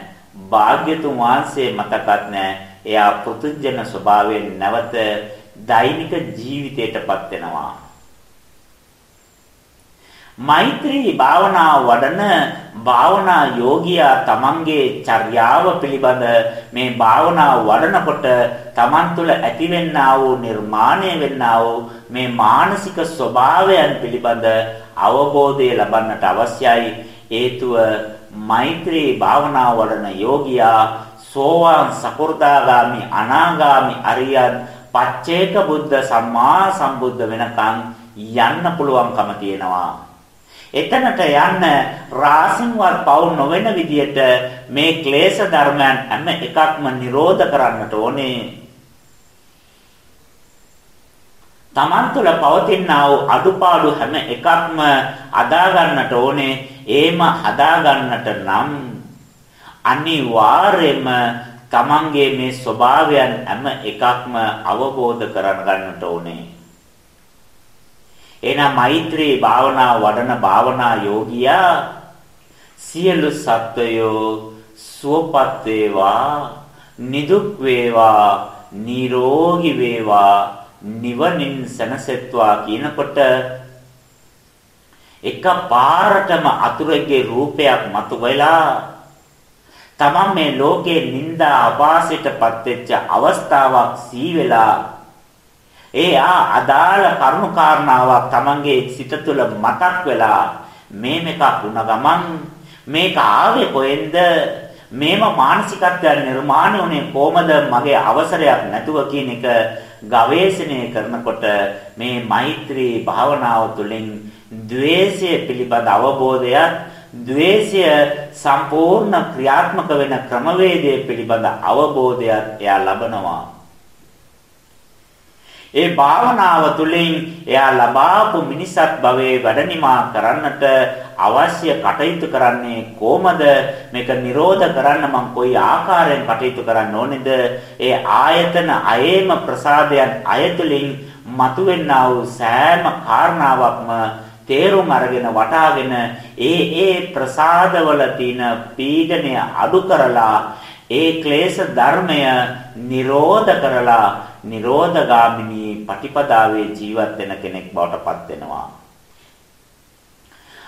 භාග්‍යතුන් වහන්සේ මතකත් නැහැ එයා පෘතුජන ස්වභාවයෙන් නැවත දෛනික ජීවිතයටපත් වෙනවා. මෛත්‍රී භාවනාව වඩන භාවනා යෝගියා තමන්ගේ චර්යාව පිළිබඳ මේ භාවනාව වඩනකොට තමන් තුළ ඇතිවෙන්නා වූ නිර්මාණය වෙන්නා වූ මේ මානසික ස්වභාවයන් පිළිබඳ අවබෝධය ලබන්නට අවශ්‍යයි. හේතුව මෛත්‍රී භාවනාව වඩන යෝගියා සෝවාන් සකෘදාගාමි අනාගාමි අරියත් පච්චේක බුද්ධ සම්මා සම්බුද්ධ වෙනකන් යන්න පුළුවන්කම තියෙනවා. එතනට යන්න රාසින්වත් පවු නොවන විදියට මේ ක්ලේශ ධර්මයන් හැම එකක්ම නිරෝධ කරන්නට ඕනේ. Taman තුළ පවතිනා වූ අඩුපාඩු හැම එකක්ම අදා ගන්නට ඕනේ. ඒම හදා ගන්නට නම් අනිවාර්යයෙන්ම Tamanගේ මේ ස්වභාවයන් හැම එකක්ම අවබෝධ කරගන්නට ඕනේ. එහෙනම් මෛත්‍රී භාවනාව වඩන භාවනා යෝගියා සියලු සත්වයෝ සුවපත් වේවා නිදුක් වේවා නිරෝගී වේවා නිවනින් සැනසෙත්වා කියනකොට එක පාරටම අතුරුගේ රූපයක් මතුවලා තමන් මේ ලෝකේ නිന്ദා අපාසයටපත් වෙච්ච අවස්ථාවක් සී වෙලා ඒ ආ අදාළ කරුණු කාරණාවක් Tamange සිත තුළ මතක් වෙලා මේ මේක වුණ ගමන් මේක ආවේ කොහෙන්ද? මේම මානසිකත්වය නිර්මාණය වුණේ කොහමද? මගේ අවසරයක් නැතුව කියන එක ගවේෂණය කරනකොට මේ මෛත්‍රී භාවනාව තුළින් द्वේෂය පිළිබඳ අවබෝධයක් ද්වේෂය සම්පූර්ණ ක්‍රියාත්මක වෙන ක්‍රමවේදය පිළිබඳ අවබෝධයක් එයා ලබනවා. ඒ භාවනාව තුළින් එයා ලබාපු මිනිසත් භවයේ වැඩනිමා කරන්නට අවශ්‍ය කටයුතු කරන්නේ කොහමද? මේක නිරෝධ කරන්න මම කොයි ආකාරයෙන් කටයුතු කරන්න ඕනේද? ඒ ආයතන අයේම ප්‍රසාදයන් අයතුලින් මතුවෙනා වූ සෑම කාරණාවක්ම තේරුම් අරගෙන වටාගෙන ඒ ඒ ප්‍රසාදවල තියෙන පීඩනය අඩු කරලා ඒ ක්ලේශ ධර්මය නිරෝධ කරලා නිරෝධගාමිනී පටිපදාවේ ජීවත් වෙන කෙනෙක් බවට පත් වෙනවා.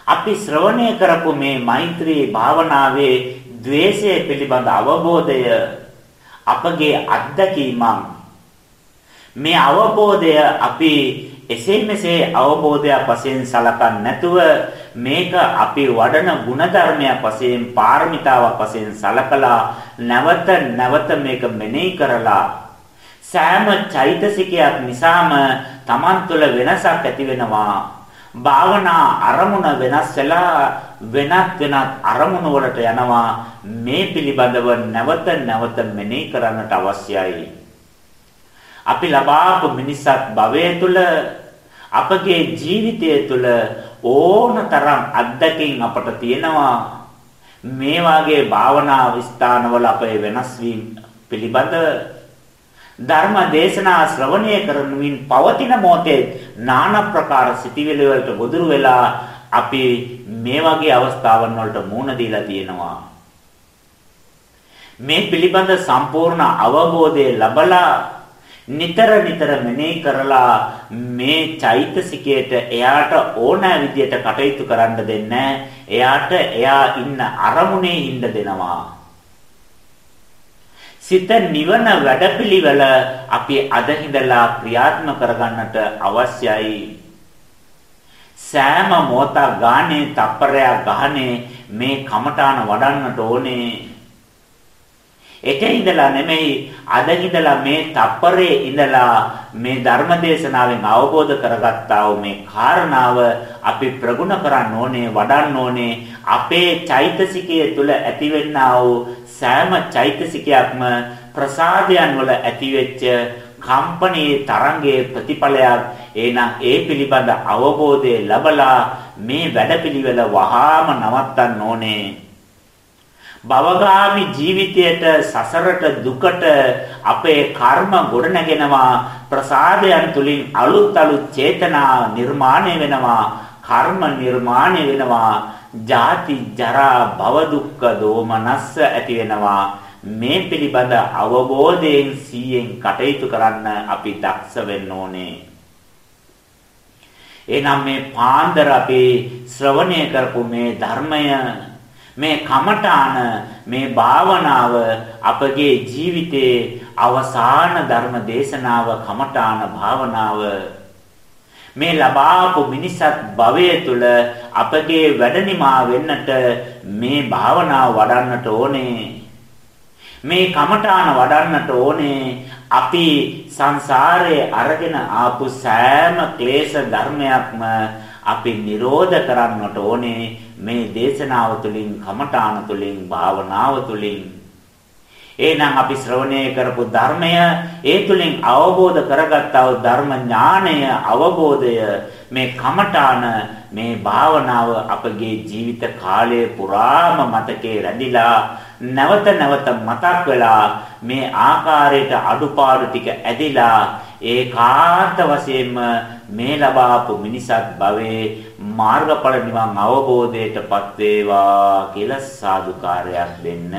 අපි ශ්‍රවණය කරපු මේ මෛත්‍රී භාවනාවේ द्वේෂය පිළිබඳ අවබෝධය අපගේ අත්දැකීමක්. මේ අවබෝධය අපි එසේ මෙසේ අවබෝධයක් වශයෙන් සලකන්නේ නැතුව මේක අපි වඩන ಗುಣධර්මයක් වශයෙන් පාරමිතාවක් වශයෙන් සලකලා නැවත නැවත මේක මෙනෙහි කරලා සෑම චෛතසිකයක් නිසාම Taman තුළ වෙනසක් ඇති වෙනවා. භාවනා අරමුණ වෙනස් වෙලා වෙනත් වෙනත් අරමුණු වලට යනවා. මේ පිළිබඳව නැවත නැවත මෙනෙහි කරන්නට අවශ්‍යයි. අපි ලබාපු මිනිසත් භවයේ තුල අපගේ ජීවිතය තුළ ඕනතරම් අත්දැකීම් අපට තියෙනවා. මේ වාගේ භාවනා විස්ථානවල අපේ වෙනස් වීම පිළිබඳ ධර්ම දේශනා ශ්‍රවණය කරමින් පවතින මොහොතේ নানা ප්‍රකාර සිටිවිලි වලට ගොදුරු වෙලා අපි මේ වගේ අවස්ථාවන් වලට මුහුණ දීලා තියෙනවා. මේ පිළිබඳ සම්පූර්ණ අවබෝධය ලබලා නිතර නිතර මෙනෙහි කරලා මේ චෛතසිකයට එයාට ඕන විදියට කටයුතු කරන්න දෙන්නේ. එයාට එයා ඉන්න අරමුණේ ඉන්න දෙනවා. සිත නිවන වැඩපිළිවෙල අපි අද හිඳලා ක්‍රියාත්මක කරගන්නට අවශ්‍යයි. සෑම මොහොතක් ගානේ තප්පරයක් ගහනේ මේ කමඨාන වඩන්නට ඕනේ. එක ඉඳලා නෙමෙයි අද ඉඳලා මේ තප්පරේ ඉඳලා මේ ධර්ම දේශනාවෙන් අවබෝධ කරගත්තා වූ මේ කාරණාව අපි ප්‍රගුණ කරන්න ඕනේ වඩන්න ඕනේ. අපේ චෛතසිකය තුළ ඇතිවෙනා වූ සෑම චෛතසිකයක්ම ප්‍රසාදයන් වල ඇතිවෙච්ච කම්පනයේ තරංගයේ ප්‍රතිඵලයක්. එහෙනම් ඒ පිළිබඳ අවබෝධය ලැබලා මේ වැඩපිළිවෙල වහාම නවත්තන්න ඕනේ. භවගාමි ජීවිතයට සසරට දුකට අපේ කර්ම ගොඩනගෙනවා. ප්‍රසාදයන් තුලින් අලුත් අලුත් චේතනා නිර්මාණය වෙනවා. කර්ම නිර්මාණය වෙනවා. ජාති ජරා භව දුක්ඛ දෝමනස්ස ඇති වෙනවා. මේ පිළිබඳ අවබෝධයෙන් සීයෙන් කටයුතු කරන්න අපි දක්ෂ වෙන්න ඕනේ. එනම් මේ පාන්දර අපේ ශ්‍රවණය කරපු මේ ධර්මය මේ කමඨාන මේ භාවනාව අපගේ ජීවිතයේ අවසාන ධර්ම දේශනාව කමඨාන භාවනාව මේ ලබාපු මිනිසත් භවය තුල අපගේ වැඩනිමා වෙන්නට මේ භාවනාව වඩන්නට ඕනේ. මේ කමඨාන වඩන්නට ඕනේ. අපි සංසාරයේ අරගෙන ආපු සෑම ක්ලේශ ධර්මයක්ම අපි නිරෝධ කරන්නට ඕනේ. මේ දේශනාව තුළින් කමඨාන තුළින් භාවනාව තුළින්. එහෙනම් අපි ශ්‍රවණය කරපු ධර්මය ඒ තුළින් අවබෝධ කරගත්තා වූ ධර්ම ඥානය අවබෝධය මේ කමඨාන මේ භාවනාව අපගේ ජීවිත කාලය පුරාම මතකේ රැඳිලා නැවත නැවත මතක් වෙලා මේ ආකාරයට අඩුපාඩු ටික ඇදිලා ඒකාන්ත වශයෙන්ම මේ ලබාපු මිනිසත් භවයේ මාර්ගඵල නිවන් අවබෝධයටපත් වේවා කියලා සාදුකාරයක් දෙන්න